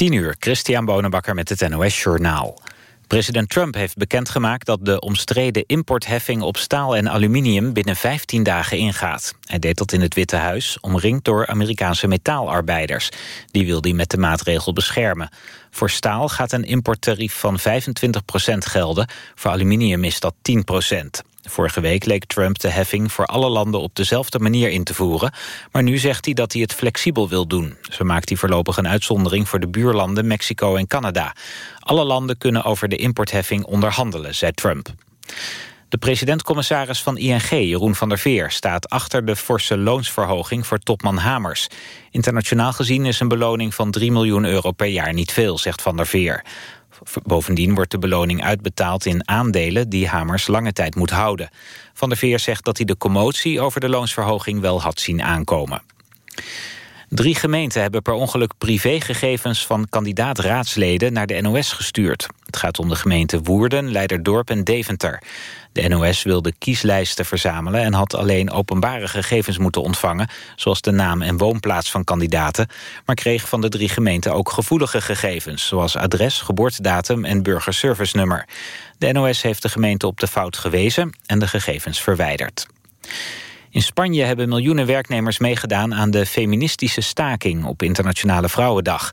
10 uur, Christian Bonenbakker met het NOS Journaal. President Trump heeft bekendgemaakt dat de omstreden importheffing op staal en aluminium binnen 15 dagen ingaat. Hij deed dat in het Witte Huis, omringd door Amerikaanse metaalarbeiders. Die wil hij met de maatregel beschermen. Voor staal gaat een importtarief van 25% gelden, voor aluminium is dat 10 Vorige week leek Trump de heffing voor alle landen op dezelfde manier in te voeren. Maar nu zegt hij dat hij het flexibel wil doen. Zo maakt hij voorlopig een uitzondering voor de buurlanden Mexico en Canada. Alle landen kunnen over de importheffing onderhandelen, zei Trump. De president-commissaris van ING, Jeroen van der Veer... staat achter de forse loonsverhoging voor topman Hamers. Internationaal gezien is een beloning van 3 miljoen euro per jaar niet veel, zegt van der Veer. Bovendien wordt de beloning uitbetaald in aandelen die Hamers lange tijd moet houden. Van der Veer zegt dat hij de commotie over de loonsverhoging wel had zien aankomen. Drie gemeenten hebben per ongeluk privégegevens van kandidaat-raadsleden naar de NOS gestuurd. Het gaat om de gemeenten Woerden, Leiderdorp en Deventer. De NOS wilde kieslijsten verzamelen en had alleen openbare gegevens moeten ontvangen, zoals de naam en woonplaats van kandidaten, maar kreeg van de drie gemeenten ook gevoelige gegevens, zoals adres, geboortedatum en burgerservice-nummer. De NOS heeft de gemeente op de fout gewezen en de gegevens verwijderd. In Spanje hebben miljoenen werknemers meegedaan aan de feministische staking op Internationale Vrouwendag.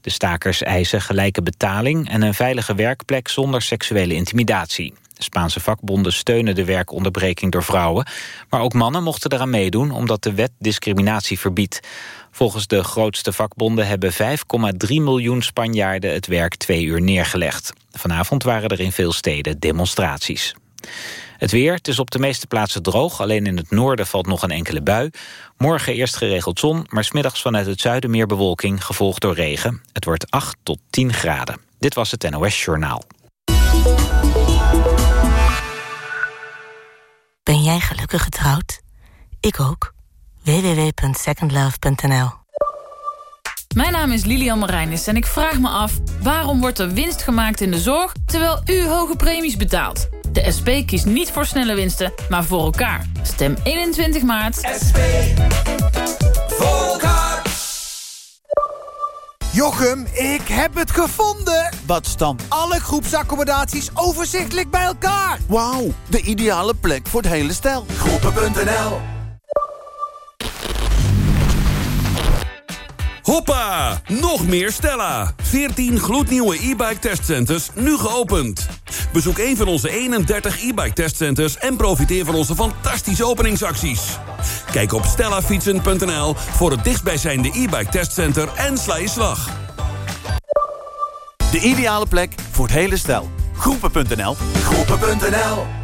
De stakers eisen gelijke betaling en een veilige werkplek zonder seksuele intimidatie. Spaanse vakbonden steunen de werkonderbreking door vrouwen. Maar ook mannen mochten eraan meedoen omdat de wet discriminatie verbiedt. Volgens de grootste vakbonden hebben 5,3 miljoen Spanjaarden het werk twee uur neergelegd. Vanavond waren er in veel steden demonstraties. Het weer, het is op de meeste plaatsen droog. Alleen in het noorden valt nog een enkele bui. Morgen eerst geregeld zon, maar smiddags vanuit het zuiden meer bewolking... gevolgd door regen. Het wordt 8 tot 10 graden. Dit was het NOS Journaal. Ben jij gelukkig getrouwd? Ik ook. www.secondlove.nl Mijn naam is Lilian Marijnis en ik vraag me af... waarom wordt er winst gemaakt in de zorg... terwijl u hoge premies betaalt? De SP kiest niet voor snelle winsten, maar voor elkaar. Stem 21 maart. SP. Voor elkaar. Jochem, ik heb het gevonden! Wat alle groepsaccommodaties overzichtelijk bij elkaar? Wauw, de ideale plek voor het hele stel. Groepen.nl Hoppa! Nog meer Stella. 14 gloednieuwe e-bike testcenters, nu geopend. Bezoek een van onze 31 e-bike testcenters... en profiteer van onze fantastische openingsacties. Kijk op stellafietsen.nl voor het dichtstbijzijnde e-bike testcenter... en sla je slag. De ideale plek voor het hele stel. Groepen.nl Groepen.nl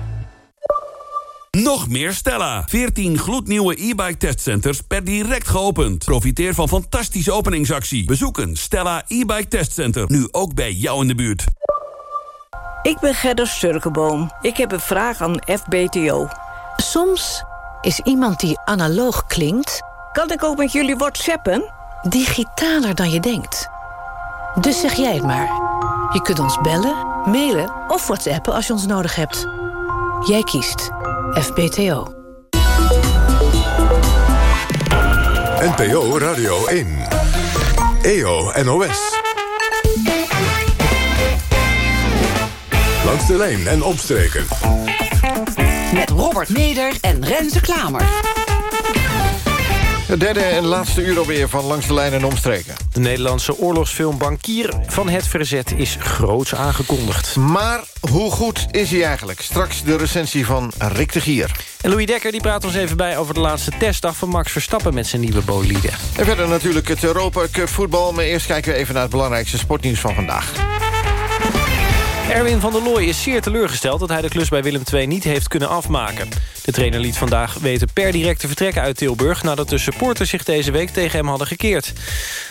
Nog meer Stella. 14 gloednieuwe e-bike testcenters per direct geopend. Profiteer van fantastische openingsactie. Bezoek een Stella e-bike testcenter. Nu ook bij jou in de buurt. Ik ben Gerda Sturkenboom. Ik heb een vraag aan FBTO. Soms is iemand die analoog klinkt... Kan ik ook met jullie whatsappen? digitaler dan je denkt. Dus zeg jij het maar. Je kunt ons bellen, mailen of whatsappen als je ons nodig hebt. Jij kiest FBTO. NPO Radio 1. EO NOS. Langs de lijn en opstreken. Met Robert Meder en Renze Klamer. Het derde en laatste uur alweer van Langs de Lijn en Omstreken. De Nederlandse oorlogsfilm Bankier van het Verzet is groots aangekondigd. Maar hoe goed is hij eigenlijk? Straks de recensie van Rick de Gier. En Louis Dekker die praat ons even bij over de laatste testdag van Max Verstappen met zijn nieuwe bolide. En verder natuurlijk het Europa Cup voetbal. Maar eerst kijken we even naar het belangrijkste sportnieuws van vandaag. Erwin van der Looy is zeer teleurgesteld dat hij de klus bij Willem II niet heeft kunnen afmaken. De trainer liet vandaag weten per direct te vertrekken uit Tilburg... nadat de supporters zich deze week tegen hem hadden gekeerd.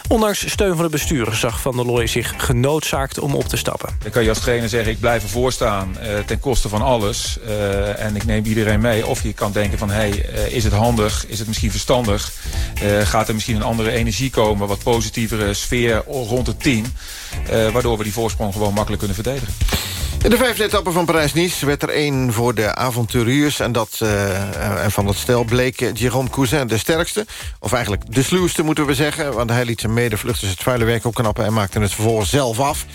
Ondanks steun van de bestuur zag Van der Looy zich genoodzaakt om op te stappen. Dan kan je als trainer zeggen, ik blijf ervoor staan uh, ten koste van alles. Uh, en ik neem iedereen mee. Of je kan denken van, hey, uh, is het handig? Is het misschien verstandig? gaat er misschien een andere energie komen? Wat positievere sfeer rond het team? Waardoor we die voorsprong gewoon makkelijk kunnen verdedigen. In de vijfde etappe van Parijs-Nice werd er één voor de avonturiers... en, dat, uh, en van dat stel bleek Jérôme Cousin de sterkste. Of eigenlijk de sluwste, moeten we zeggen. Want hij liet zijn medevluchters het vuile werk opknappen... en maakte het vervolgens zelf af.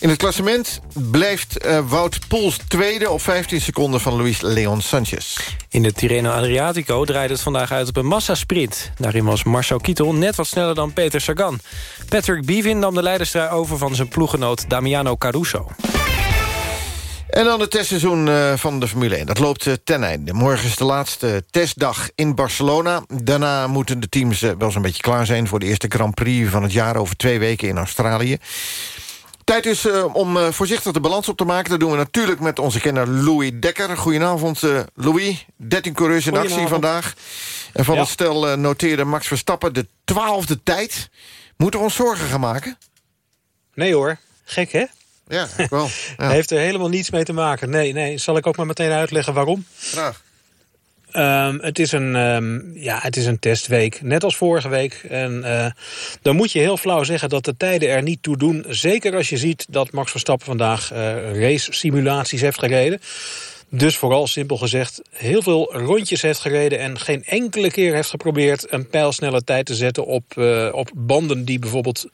In het klassement blijft uh, Wout Poels tweede... op 15 seconden van Luis Leon Sanchez. In de Tirreno Adriatico draaide het vandaag uit op een massasprint. Daarin was Marcel Kittel net wat sneller dan Peter Sagan. Patrick Bevin nam de leiderstrui over van zijn ploegenoot Damiano Caruso. En dan het testseizoen uh, van de Formule 1. Dat loopt uh, ten einde. Morgen is de laatste testdag in Barcelona. Daarna moeten de teams uh, wel zo'n beetje klaar zijn... voor de eerste Grand Prix van het jaar over twee weken in Australië. Tijd is om voorzichtig de balans op te maken. Dat doen we natuurlijk met onze kenner Louis Dekker. Goedenavond, Louis. 13 coureurs in actie vandaag. En van ja. het stel noteerde Max Verstappen de twaalfde tijd. Moeten we ons zorgen gaan maken? Nee hoor. Gek, hè? Ja, wel. Ja. heeft er helemaal niets mee te maken. Nee, nee. Zal ik ook maar meteen uitleggen waarom? Graag. Um, het, is een, um, ja, het is een testweek, net als vorige week. En uh, dan moet je heel flauw zeggen dat de tijden er niet toe doen. Zeker als je ziet dat Max Verstappen vandaag uh, race-simulaties heeft gereden. Dus vooral simpel gezegd heel veel rondjes heeft gereden... en geen enkele keer heeft geprobeerd een pijlsnelle tijd te zetten... op, uh, op banden die bijvoorbeeld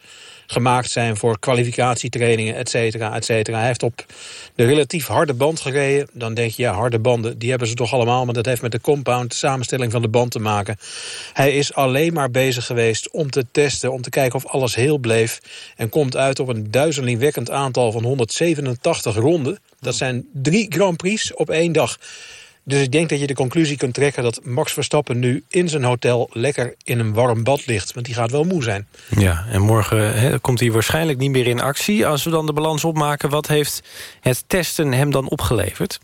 gemaakt zijn voor kwalificatietrainingen, et cetera, et cetera. Hij heeft op de relatief harde band gereden. Dan denk je, ja, harde banden, die hebben ze toch allemaal... maar dat heeft met de compound, de samenstelling van de band te maken. Hij is alleen maar bezig geweest om te testen, om te kijken of alles heel bleef... en komt uit op een duizelingwekkend aantal van 187 ronden. Dat zijn drie Grand Prix op één dag. Dus ik denk dat je de conclusie kunt trekken dat Max Verstappen nu in zijn hotel lekker in een warm bad ligt. Want die gaat wel moe zijn. Ja, en morgen he, komt hij waarschijnlijk niet meer in actie. Als we dan de balans opmaken, wat heeft het testen hem dan opgeleverd?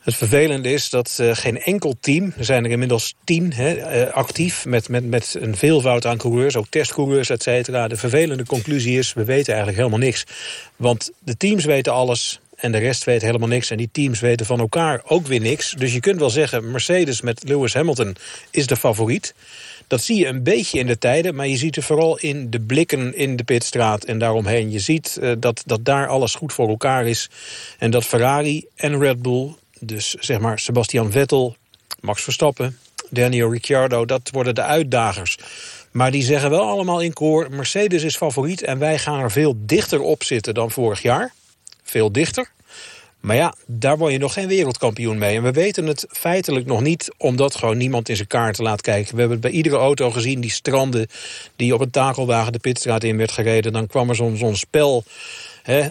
Het vervelende is dat uh, geen enkel team, er zijn er inmiddels tien hè, uh, actief... Met, met, met een veelvoud aan coureurs, ook testcoureurs, et cetera. De vervelende conclusie is, we weten eigenlijk helemaal niks. Want de teams weten alles, en de rest weet helemaal niks. En die teams weten van elkaar ook weer niks. Dus je kunt wel zeggen, Mercedes met Lewis Hamilton is de favoriet. Dat zie je een beetje in de tijden, maar je ziet het vooral in de blikken in de pitstraat en daaromheen. Je ziet uh, dat, dat daar alles goed voor elkaar is. En dat Ferrari en Red Bull, dus zeg maar Sebastian Vettel, Max Verstappen, Daniel Ricciardo, dat worden de uitdagers. Maar die zeggen wel allemaal in koor, Mercedes is favoriet en wij gaan er veel dichter op zitten dan vorig jaar veel dichter. Maar ja, daar word je nog geen wereldkampioen mee. En we weten het feitelijk nog niet, omdat gewoon niemand in zijn kaarten laat kijken. We hebben het bij iedere auto gezien, die stranden... die op een takelwagen de pitstraat in werd gereden. Dan kwam er zo'n spel...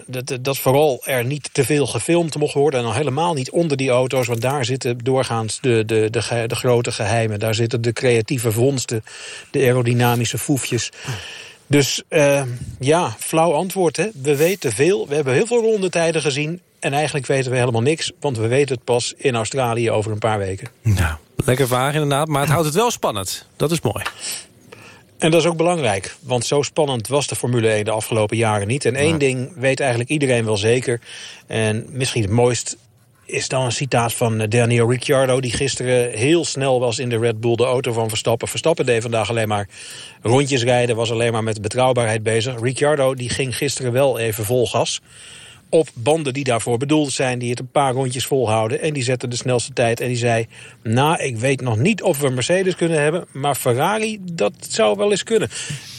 Dat, dat vooral er niet te veel gefilmd mocht worden. En dan helemaal niet onder die auto's. Want daar zitten doorgaans de, de, de, de grote geheimen. Daar zitten de creatieve vondsten. De aerodynamische foefjes. Dus uh, ja, flauw antwoord. Hè? We weten veel. We hebben heel veel rondetijden gezien. En eigenlijk weten we helemaal niks. Want we weten het pas in Australië over een paar weken. Nou, lekker vraag inderdaad. Maar het houdt het wel spannend. Dat is mooi. En dat is ook belangrijk, want zo spannend was de Formule 1 de afgelopen jaren niet. En één ding weet eigenlijk iedereen wel zeker. En misschien het mooist is dan een citaat van eh, Daniel Ricciardo... die gisteren heel snel was in de Red Bull, de auto van Verstappen. Verstappen deed vandaag alleen maar rondjes rijden, was alleen maar met betrouwbaarheid bezig. Ricciardo die ging gisteren wel even vol gas op banden die daarvoor bedoeld zijn... die het een paar rondjes volhouden. En die zette de snelste tijd en die zei... nou, ik weet nog niet of we Mercedes kunnen hebben... maar Ferrari, dat zou wel eens kunnen.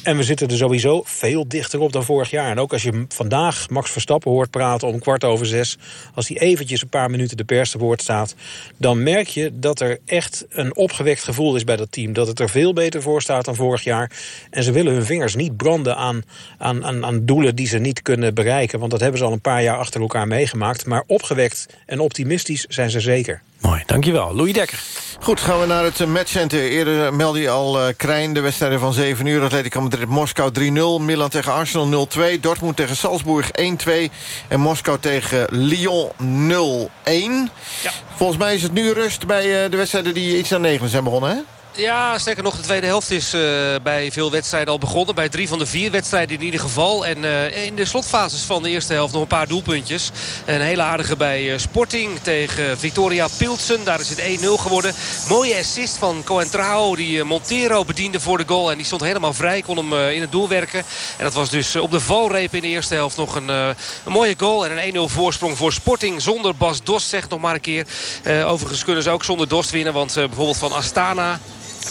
En we zitten er sowieso veel dichter op dan vorig jaar. En ook als je vandaag Max Verstappen hoort praten om kwart over zes... als hij eventjes een paar minuten de pers te woord staat... dan merk je dat er echt een opgewekt gevoel is bij dat team. Dat het er veel beter voor staat dan vorig jaar. En ze willen hun vingers niet branden aan, aan, aan, aan doelen die ze niet kunnen bereiken. Want dat hebben ze al een paar jaar achter elkaar meegemaakt. Maar opgewekt en optimistisch zijn ze zeker. Mooi, dankjewel. Louis Dekker. Goed, gaan we naar het matchcenter. Eerder meldde je al uh, Krijn, de wedstrijden van 7 uur. Atletico Madrid Moskou 3-0. Milan tegen Arsenal 0-2. Dortmund tegen Salzburg 1-2. En Moskou tegen Lyon 0-1. Ja. Volgens mij is het nu rust bij uh, de wedstrijden die iets aan 9 zijn begonnen, hè? Ja, sterker nog, de tweede helft is uh, bij veel wedstrijden al begonnen. Bij drie van de vier wedstrijden in ieder geval. En uh, in de slotfases van de eerste helft nog een paar doelpuntjes. Een hele aardige bij uh, Sporting tegen Victoria Pilsen. Daar is het 1-0 geworden. Mooie assist van Coentrao die Montero bediende voor de goal. En die stond helemaal vrij, kon hem in het doel werken. En dat was dus op de valreep in de eerste helft nog een, een mooie goal. En een 1-0 voorsprong voor Sporting zonder Bas Dost, zegt nog maar een keer. overigens kunnen ze ook zonder Dost winnen. Want bijvoorbeeld van Astana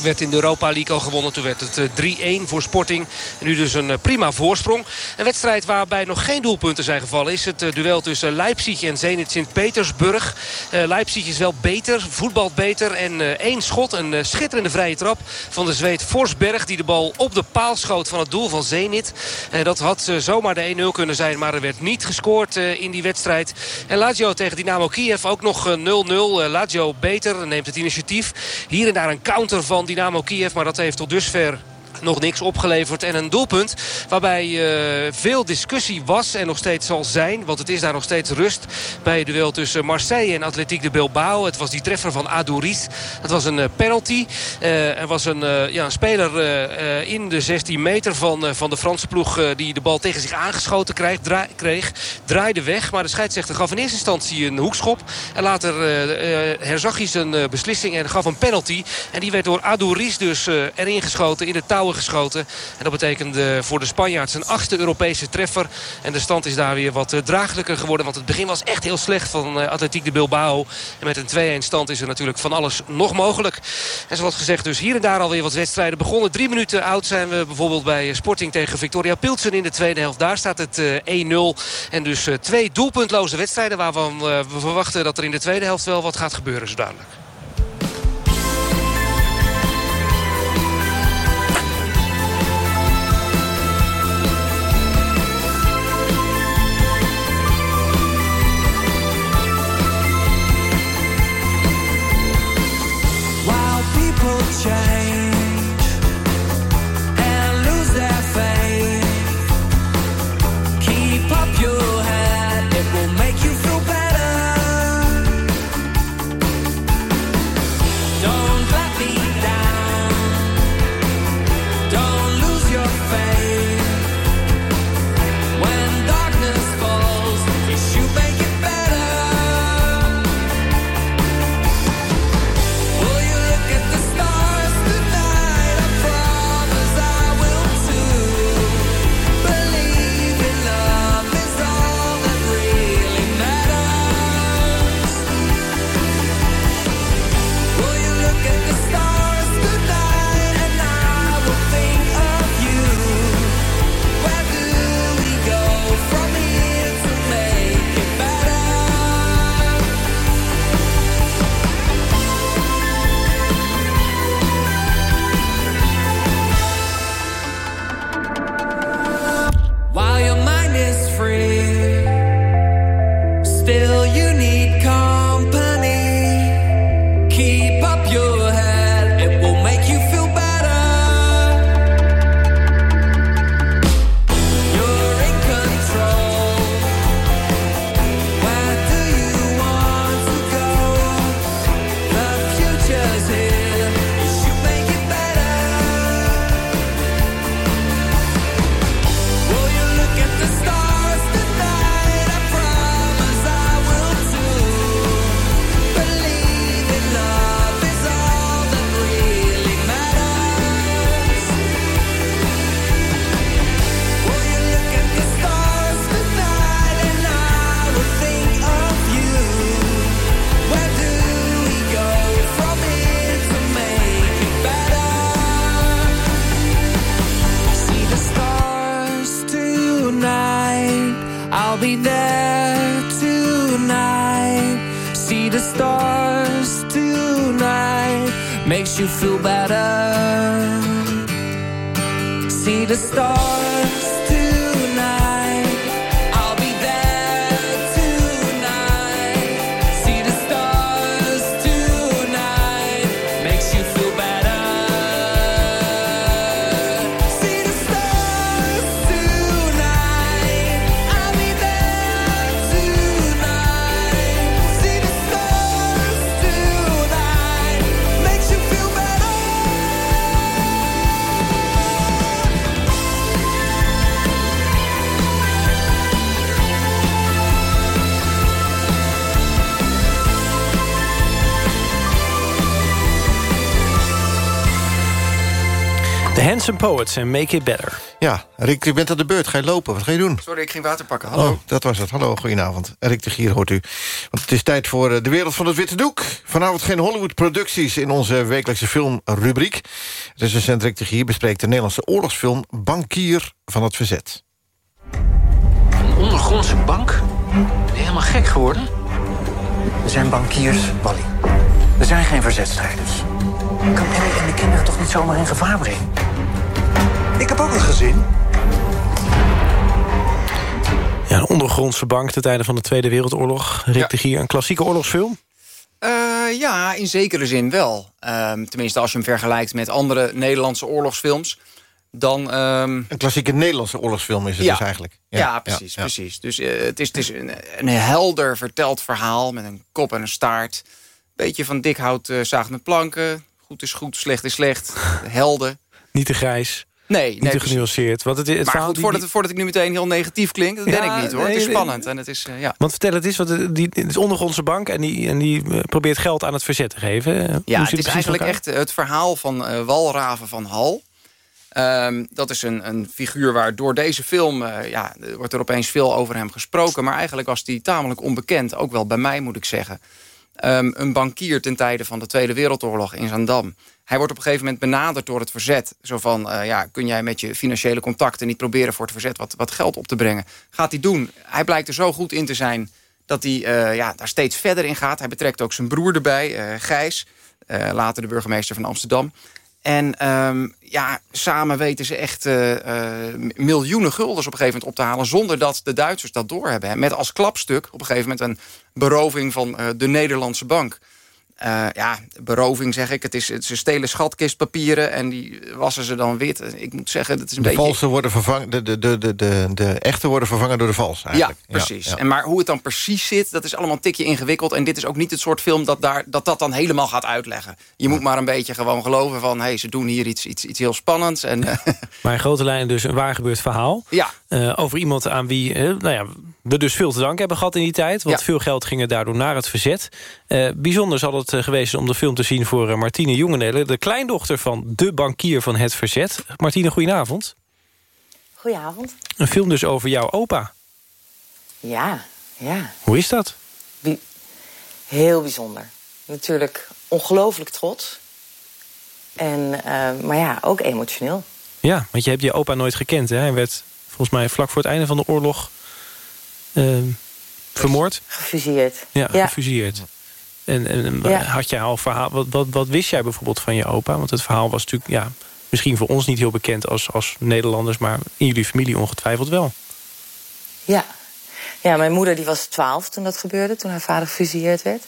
werd in de Europa League al gewonnen. Toen werd het 3-1 eh, voor Sporting. En nu dus een eh, prima voorsprong. Een wedstrijd waarbij nog geen doelpunten zijn gevallen... is het eh, duel tussen Leipzig en Zenit Sint-Petersburg. Leipzig is wel beter, voetbalt beter. En één schot, een schitterende vrije trap van de Zweed Forsberg... die de bal op de paal schoot van het doel van Zenit. dat had zomaar de 1-0 kunnen zijn, maar er werd niet gescoord in die wedstrijd. En Lazio tegen Dynamo Kiev ook nog 0-0. Lazio beter, neemt het initiatief. Hier en daar een counter van Dynamo Kiev. Maar dat heeft tot dusver nog niks opgeleverd. En een doelpunt waarbij uh, veel discussie was en nog steeds zal zijn. Want het is daar nog steeds rust bij het duel tussen Marseille en Atletiek de Bilbao. Het was die treffer van Adouris. Het was een uh, penalty. Uh, er was een, ja, een speler in de 16 meter van, van de Franse ploeg... die de bal tegen zich aangeschoten kreeg, kreeg. Draaide weg, maar de scheidsrechter gaf in eerste instantie een hoekschop. En later herzag hij zijn beslissing en gaf een penalty. En die werd door Adouris dus erin geschoten in de geschoten. En dat betekende voor de Spanjaards een achtste Europese treffer. En de stand is daar weer wat uh, draaglijker geworden. Want het begin was echt heel slecht van uh, Atletiek de Bilbao. En met een 2-1 stand is er natuurlijk van alles nog mogelijk. En zoals gezegd dus hier en daar alweer wat wedstrijden begonnen. Drie minuten oud zijn we bijvoorbeeld bij Sporting tegen Victoria Pilsen in de tweede helft. Daar staat het uh, 1-0. En dus twee doelpuntloze wedstrijden waarvan we verwachten dat er in de tweede helft wel wat gaat gebeuren zo dadelijk. Poets en Make It Better. Ja, Rick, je bent aan de beurt. Ga je lopen? Wat ga je doen? Sorry, ik ging water pakken. Hallo. Oh, dat was het. Hallo, goedenavond. Rick de Gier hoort u. Want het is tijd voor eh, de wereld van het witte doek. Vanavond geen Hollywood-producties in onze wekelijkse filmrubriek. Recensent Rick de Gier bespreekt de Nederlandse oorlogsfilm... Bankier van het Verzet. Een ondergrondse bank? Ben je helemaal gek geworden? Er zijn bankiers, Wally. Er zijn geen verzetstrijders. Ik kan Eric en de kinderen toch niet zomaar in gevaar brengen? Ik heb ook een gezin. Ja, een ondergrondse bank ten tijde van de Tweede Wereldoorlog. Rick de Gier, een klassieke oorlogsfilm? Uh, ja, in zekere zin wel. Um, tenminste, als je hem vergelijkt met andere Nederlandse oorlogsfilms... dan... Um... Een klassieke Nederlandse oorlogsfilm is het ja. dus eigenlijk. Ja, ja precies. Ja, precies. Dus uh, het is, het is een, een, helder verteld verhaal... met een kop en een staart. Beetje van dik hout uh, zaag met planken. Goed is goed, slecht is slecht. Helden. Niet te grijs. Nee, niet nee, te genuanceerd. Want het, het maar goed, die, voordat, voordat ik nu meteen heel negatief klink, dat Ja, ben ik niet hoor. nee, het is spannend en het is, uh, ja. Want vertel het eens, want die, die, het is ondergrondse bank... en die, en die uh, probeert geld aan het verzet te geven. Uh, Ja, het is eigenlijk echt het verhaal van uh, Walraven van Hal. Um, dat is een, een figuur waar door deze film... Uh, ja, wordt er opeens veel over hem gesproken... maar eigenlijk was hij tamelijk onbekend. Ook wel bij mij, moet ik zeggen. Um, een bankier ten tijde van de Tweede Wereldoorlog in Zandam. Hij wordt op een gegeven moment benaderd door het verzet. Zo van, uh, ja, kun jij met je financiële contacten niet proberen voor het verzet wat, wat geld op te brengen? Gaat hij doen. Hij blijkt er zo goed in te zijn dat hij uh, ja, daar steeds verder in gaat. Hij betrekt ook zijn broer erbij, uh, Gijs. later de burgemeester van Amsterdam. En um, ja, samen weten ze echt miljoenen guldens op een gegeven moment op te halen... zonder dat de Duitsers dat doorhebben. Met als klapstuk op een gegeven moment een beroving van de Nederlandse bank. Uh, ja, beroving zeg ik. Het is, het, ze stelen schatkistpapieren en die wassen ze dan wit. Ik moet zeggen, dat is een de beetje... valse worden vervangen, de, de, de, de, de, de echte worden vervangen door de vals eigenlijk. Ja, precies. Ja, ja. En maar hoe het dan precies zit, dat is allemaal een tikje ingewikkeld. En dit is ook niet het soort film dat daar, dat, dat dan helemaal gaat uitleggen. Je moet maar een beetje gewoon geloven van... hé, hey, ze doen hier iets, iets, iets heel spannends. En. Maar in grote lijnen dus een waar gebeurd verhaal. Ja. Uh, over iemand aan wie uh, nou ja, we dus veel te danken hebben gehad in die tijd. Want Ja. veel geld ging er daardoor naar het verzet. Uh, bijzonder zal het uh, geweest zijn om de film te zien voor uh, Martine Jongenelen... de kleindochter van de bankier van het verzet. Martine, goedenavond. Goedenavond. Een film dus over jouw opa. Ja, ja. Hoe is dat? Bi heel bijzonder. Natuurlijk ongelooflijk trots. En, uh, maar ja, ook emotioneel. Ja, want je hebt je opa nooit gekend. Hè? Hij werd volgens mij vlak voor het einde van de oorlog vermoord. Gefuseerd. Ja, ja. gefuseerd. En, en Ja. had jij al verhaal... Wat, wat, wat wist jij bijvoorbeeld van je opa? Want het verhaal was natuurlijk... Ja, misschien voor ons niet heel bekend als, als Nederlanders... maar in jullie familie ongetwijfeld wel. Ja. ja, mijn moeder die was twaalf toen dat gebeurde. Toen haar vader gefusilleerd werd.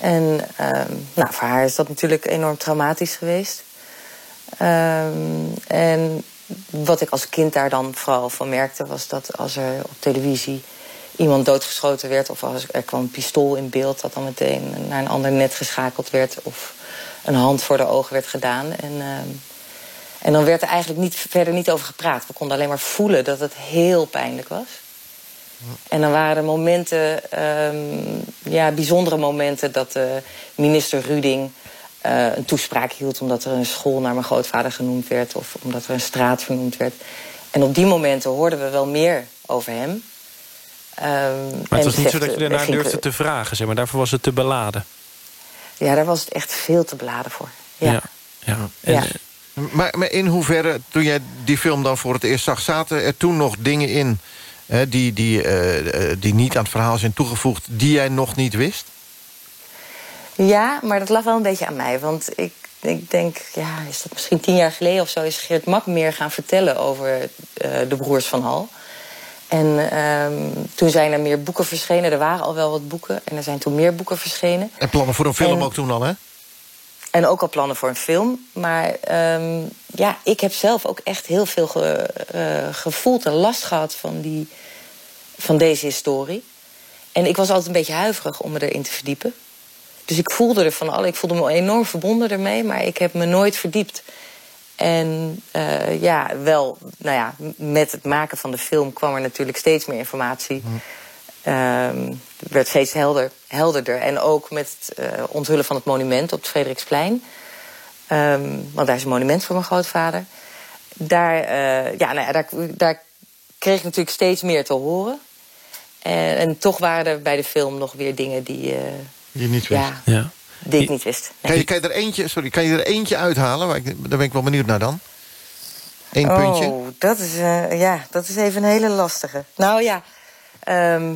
En um, nou, voor haar is dat natuurlijk enorm traumatisch geweest. Um, en wat ik als kind daar dan vooral van merkte... was dat als er op televisie iemand doodgeschoten werd... of als er kwam een pistool in beeld... dat dan meteen naar een ander net geschakeld werd... of een hand voor de ogen werd gedaan. En, um, en dan werd er eigenlijk niet, verder niet over gepraat. We konden alleen maar voelen dat het heel pijnlijk was. En dan waren er momenten, um, ja, bijzondere momenten... dat uh, minister Ruding uh, een toespraak hield... omdat er een school naar mijn grootvader genoemd werd... of omdat er een straat vernoemd werd. En op die momenten hoorden we wel meer over hem. Um, maar het was niet zo dat je daarna durfde te vragen, zeg maar. Daarvoor was het te beladen. Ja, daar was het echt veel te beladen voor. Ja. ja, ja. En, ja. Maar, maar in hoeverre, toen jij die film dan voor het eerst zag... zaten er toen nog dingen in hè, die, die, uh, die niet aan het verhaal zijn toegevoegd... die jij nog niet wist? Ja, maar dat lag wel een beetje aan mij. Want ik, ik denk, ja, is dat misschien tien jaar geleden of zo... is Geert Mak meer gaan vertellen over uh, de broers van Hal. En um, toen zijn er meer boeken verschenen. Er waren al wel wat boeken en er zijn toen meer boeken verschenen. En plannen voor een film en, ook toen al, hè? En ook al plannen voor een film. Maar um, ja, ik heb zelf ook echt heel veel ge, uh, gevoeld en last gehad van, die, van deze historie. En ik was altijd een beetje huiverig om me erin te verdiepen. Dus ik voelde er van alle. Ik voelde me enorm verbonden ermee, maar ik heb me nooit verdiept. En uh, ja, wel, nou ja, met het maken van de film kwam er natuurlijk steeds meer informatie. Mm. Um, werd steeds helder, helderder. En ook met het uh, onthullen van het monument op het Frederiksplein. Um, want daar is een monument voor mijn grootvader. daar, eh, ja, nou ja, daar, daar kreeg ik natuurlijk steeds meer te horen. En, en toch waren er bij de film nog weer dingen die... eh, Je niet wist. Ja, Ja. Die ik niet wist. Kan, je, kan, je er eentje, sorry, kan je er eentje uithalen? Waar ik, daar ben ik wel benieuwd naar dan. Eén puntje. Oh, dat is, eh, ja, dat is even een hele lastige. Nou ja, ehm,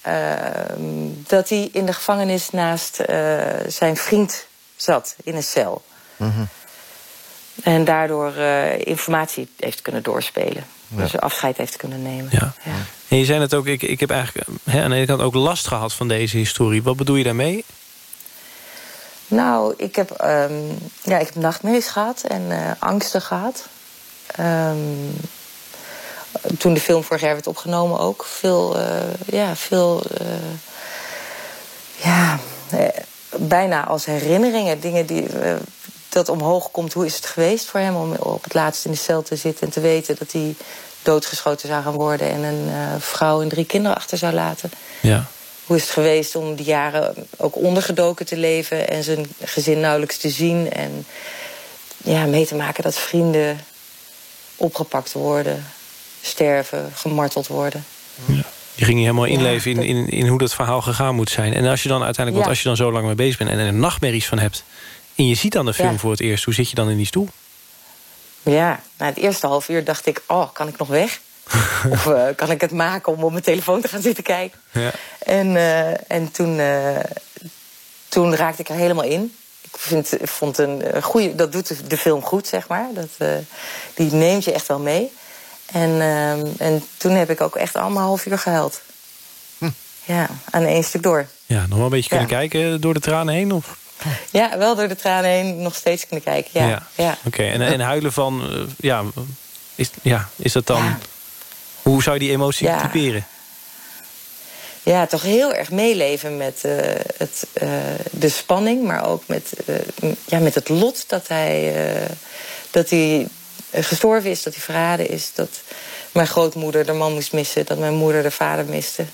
ehm, dat hij in de gevangenis naast eh, zijn vriend zat in een cel. Mhm. En daardoor eh, informatie heeft kunnen doorspelen. Ja. Dus afscheid heeft kunnen nemen. Ja. En je zei het ook, ik, ik heb eigenlijk hè, aan de ene kant ook last gehad van deze historie. Wat bedoel je daarmee? Nou, ik heb, ehm, ja, ik heb nachtmerries gehad en eh, angsten gehad. Ehm, toen de film vorig jaar werd opgenomen ook. Veel, eh, ja, veel... eh, ja, bijna als herinneringen. Dingen die... dat omhoog komt, hoe is het geweest voor hem... om op het laatst in de cel te zitten en te weten... dat hij doodgeschoten zou gaan worden... en een vrouw en drie kinderen achter zou laten. Ja. Hoe is het geweest om die jaren ook ondergedoken te leven... en zijn gezin nauwelijks te zien. En ja, mee te maken dat vrienden opgepakt worden... sterven, gemarteld worden. Je ging je helemaal inleven in, in, in hoe dat verhaal gegaan moet zijn. En als je dan uiteindelijk, want Ja. als je dan zo lang mee bezig bent... en er nachtmerries van hebt... en je ziet dan de film Ja. voor het eerst... hoe zit je dan in die stoel? Ja, na het eerste half uur dacht ik... oh, kan ik nog weg? of eh, kan ik het maken om op mijn telefoon te gaan zitten kijken? Ja. En, eh, en toen, eh, toen raakte ik er helemaal in. Ik vind, vond een goede, dat doet de, de film goed, zeg maar. Dat, die neemt je echt wel mee. En, ehm, en toen heb ik ook echt allemaal half uur gehuild. Ja, aan één stuk door. Ja, nog wel een beetje Ja. kunnen kijken door de tranen heen? Of? Ja, wel door de tranen heen nog steeds kunnen kijken. Ja, ja. Oké, en, en huilen van... ja, is, ja, is dat dan... Hoe zou je die emotie Ja. typeren? Ja, toch heel erg meeleven met eh, het, eh, de spanning, maar ook met, eh, ja, met het lot dat hij, eh, dat hij gestorven is, dat hij verraden is. Dat mijn grootmoeder de man moest missen, dat mijn moeder de vader miste.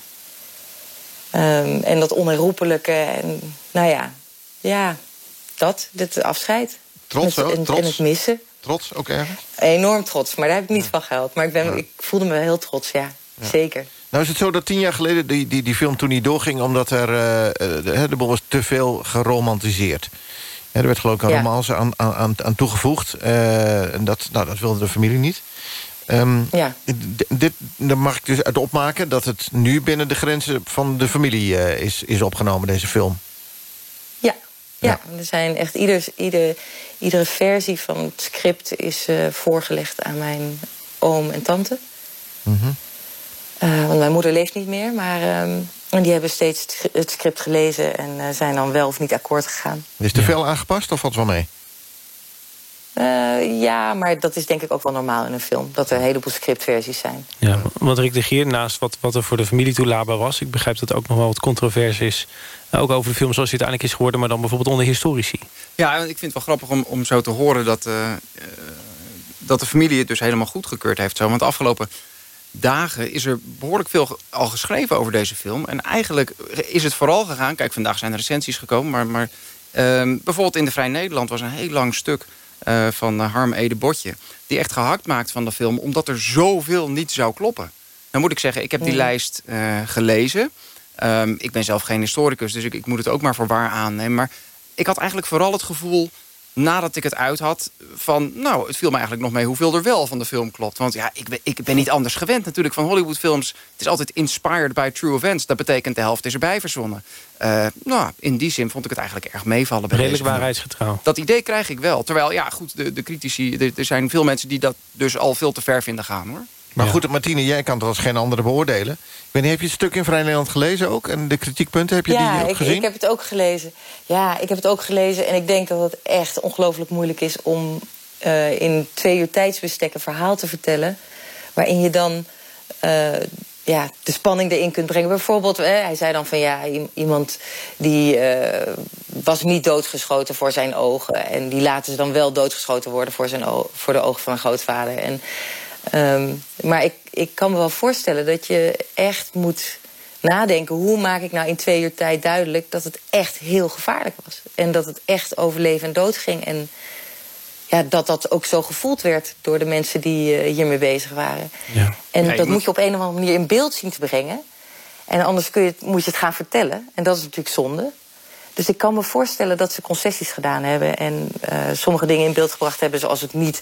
Ehm, en dat onherroepelijke en nou ja, ja, dat, dit afscheid. Trots, Met- en, trots. en het missen. Trots ook ergens? Enorm trots, maar daar heb ik niet van gehuild. Maar ik, ben, ik voelde me heel trots, ja. Ja. Zeker. Nou is het zo dat tien jaar geleden die, die, die film toen niet doorging... omdat er, eh, eh, de, de boel was te veel geromantiseerd. Er werd geloof ik een romance aan, aan, aan, toegevoegd. eh, en dat, nou, dat wilde de familie niet. Ehm, Ja. dit, dan mag ik dus uit opmaken dat het nu binnen de grenzen van de familie is, is opgenomen, deze film. Ja, ja. er zijn echt ieder, ieder, iedere versie van het script is eh, voorgelegd aan mijn oom en tante. Eh, want mijn moeder leeft niet meer, maar ehm, en die hebben steeds het script gelezen en eh, zijn dan wel of niet akkoord gegaan. Is te veel aangepast of valt het wel mee? Eh, ja, maar dat is denk ik ook wel normaal in een film, dat er een heleboel scriptversies zijn. Ja, want Rick de Gier, naast wat, wat er voor de familie toelaatbaar was... ik begrijp dat ook nog wel wat controverse is... eh, ook over de film zoals hij uiteindelijk is geworden... maar dan bijvoorbeeld onder historici. Ja, ik vind het wel grappig om, om zo te horen dat, eh, eh, dat de familie het dus helemaal goedgekeurd heeft. Zo. Want de afgelopen dagen is er behoorlijk veel al geschreven over deze film. En eigenlijk is het vooral gegaan... Kijk, vandaag zijn er recensies gekomen, maar... maar ehm, bijvoorbeeld in de Vrij Nederland was een heel lang stuk eh, van Harm Ede Botje... die echt gehakt maakt van de film, omdat er zoveel niet zou kloppen. Dan moet ik zeggen, ik heb die Ja. lijst eh, gelezen. Ehm, ik ben zelf geen historicus, dus ik, ik moet het ook maar voor waar aannemen. Maar ik had eigenlijk vooral het gevoel, nadat ik het uit had... van, nou, het viel me eigenlijk nog mee hoeveel er wel van de film klopt. Want ja, ik ben, ik ben niet anders gewend natuurlijk van Hollywoodfilms. Het is altijd inspired by true events. Dat betekent de helft is erbij verzonnen. Eh, nou, in die zin vond ik het eigenlijk erg meevallen. Bij Redelijk waarheidsgetrouw. Dat idee krijg ik wel. Terwijl, ja, goed, de, de critici... Er zijn veel mensen die dat dus al veel te ver vinden gaan, hoor. Maar goed, Martine, jij kan het als geen andere beoordelen. Ik weet niet, heb je het stuk in Vrij Nederland gelezen ook? En de kritiekpunten, heb je ja, die ook ik, gezien? ik heb het ook gelezen. Ja, ik heb het ook gelezen. En ik denk dat het echt ongelooflijk moeilijk is om eh, in twee uur tijdsbestek een verhaal te vertellen. Waarin je dan eh, ja, de spanning erin kunt brengen. Bijvoorbeeld, eh, hij zei dan van ja, iemand die eh, was niet doodgeschoten voor zijn ogen. En die laten ze dan wel doodgeschoten worden voor, zijn o- voor de ogen van grootvader. En, ehm, maar ik, ik kan me wel voorstellen dat je echt moet nadenken... hoe maak ik nou in twee uur tijd duidelijk dat het echt heel gevaarlijk was. En dat het echt over leven en dood ging. En ja, dat dat ook zo gevoeld werd door de mensen die uh, hiermee bezig waren. Ja. En dat moet... moet je op een of andere manier in beeld zien te brengen. En anders kun je het, moet je het gaan vertellen. En dat is natuurlijk zonde. Dus ik kan me voorstellen dat ze concessies gedaan hebben... en uh, sommige dingen in beeld gebracht hebben... zoals het niet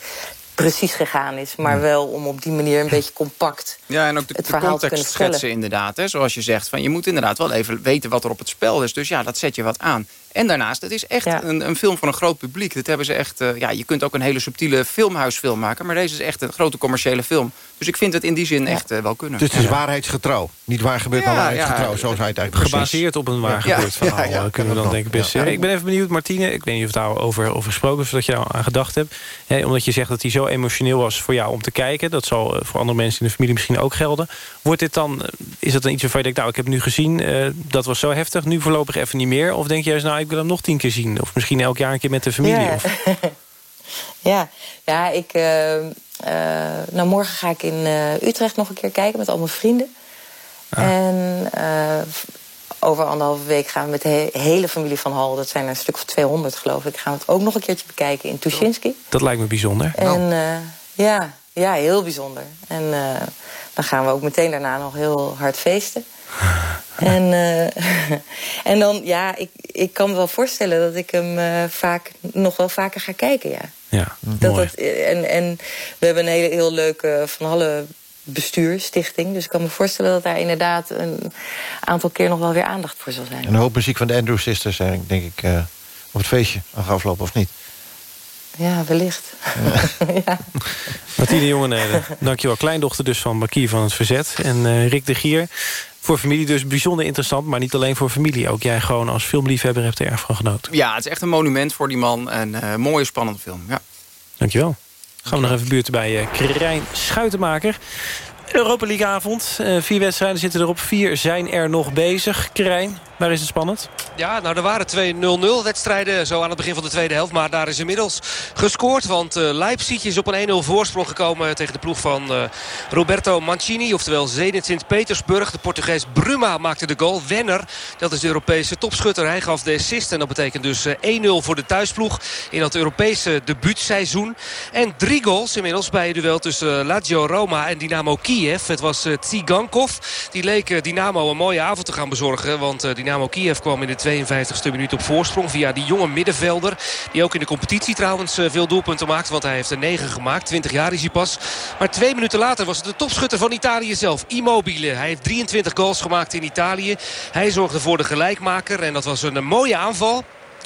precies gegaan is. Maar wel om op die manier een beetje compact Ja, en ook de, context schetsen inderdaad. Hè, zoals je zegt, van, je moet inderdaad wel even weten wat er op het spel is. Dus ja, dat zet je wat aan. En daarnaast, het is echt een, een, film voor een groot publiek. Dit hebben ze echt, uh, ja, je kunt ook een hele subtiele filmhuisfilm maken... maar deze is echt een grote commerciële film. Dus ik vind het in die zin echt uh, wel kunnen. Dus het is waarheidsgetrouw. Niet waar gebeurt, maar waarheidsgetrouw. Zo zou het eigenlijk Gebaseerd op een waar gebeurd verhaal, ja, kunnen we dan denk ik best zeggen. Ik ben even benieuwd, Martine, ik weet niet of daar over, over gesproken is... of dat je daar aan gedacht hebt. Hè, omdat je zegt dat hij zo emotioneel was voor jou om te kijken. Dat zal voor andere mensen in de familie misschien ook gelden. Wordt dit dan, is dat dan iets waarvan je denkt... nou, ik heb nu gezien, uh, dat was zo heftig, nu voorlopig even niet meer? Of denk je juist, nou, ik wil hem nog tien keer zien? Of misschien elk jaar een keer met de familie? Ja, of? ja. ja, ik... Uh, uh, nou, morgen ga ik in Utrecht nog een keer kijken met al mijn vrienden. Ah. En over anderhalve week gaan we met de hele familie van Hal... dat zijn er een stuk of 200 geloof ik... gaan we het ook nog een keertje bekijken in Tuschinski. Dat lijkt me bijzonder. En ja, ja, heel bijzonder. En dan gaan we ook meteen daarna nog heel hard feesten. en, uh, en dan, ja, ik, ik kan me wel voorstellen dat ik hem uh, vaak, nog wel vaker ga kijken, ja. Ja, dat, mooi. Dat, en, en we hebben een hele, heel leuke Van Halle bestuur, stichting. Dus ik kan me voorstellen dat daar inderdaad een aantal keer nog wel weer aandacht voor zal zijn. En een hoop muziek van de Andrew Sisters, denk ik, uh, op het feestje aan aflopen, of niet? Ja, wellicht. Ja. ja. Martine Jongenheden, dankjewel. Kleindochter dus van Marquis van het Verzet. En uh, Rick de Gier, voor familie dus bijzonder interessant... maar niet alleen voor familie. Ook jij gewoon als filmliefhebber hebt er erg van genoten. Ja, het is echt een monument voor die man. En uh, mooie, spannende film, ja. Dankjewel. Gaan we nog even buurten bij uh, Krijn Schuitenmaker. Europa League avond. Uh, vier wedstrijden zitten erop. Vier zijn er nog bezig. Krijn, waar is het spannend? Ja, nou er waren twee 0-0 wedstrijden zo aan het begin van de tweede helft. Maar daar is inmiddels gescoord. Want uh, Leipzig is op een 1-0 voorsprong gekomen tegen de ploeg van uh, Roberto Mancini. Oftewel Zenit Sint-Petersburg. De Portugees Bruma maakte de goal. Wenner, dat is de Europese topschutter. Hij gaf de assist. En dat betekent dus 1-0 voor de thuisploeg in dat Europese debuutseizoen. En drie goals inmiddels bij het duel tussen Lazio Roma en Dynamo Kiev. Het was Tsigankov. Die leek Dynamo een mooie avond te gaan bezorgen. Want Dynamo Kiev kwam in de 52e minuut op voorsprong via die jonge middenvelder. Die ook in de competitie trouwens veel doelpunten maakt. Want hij heeft er 9 gemaakt. 20 jaar is hij pas. Maar twee minuten later was het de topschutter van Italië zelf. Immobile. Hij heeft 23 goals gemaakt in Italië. Hij zorgde voor de gelijkmaker. En dat was een mooie aanval.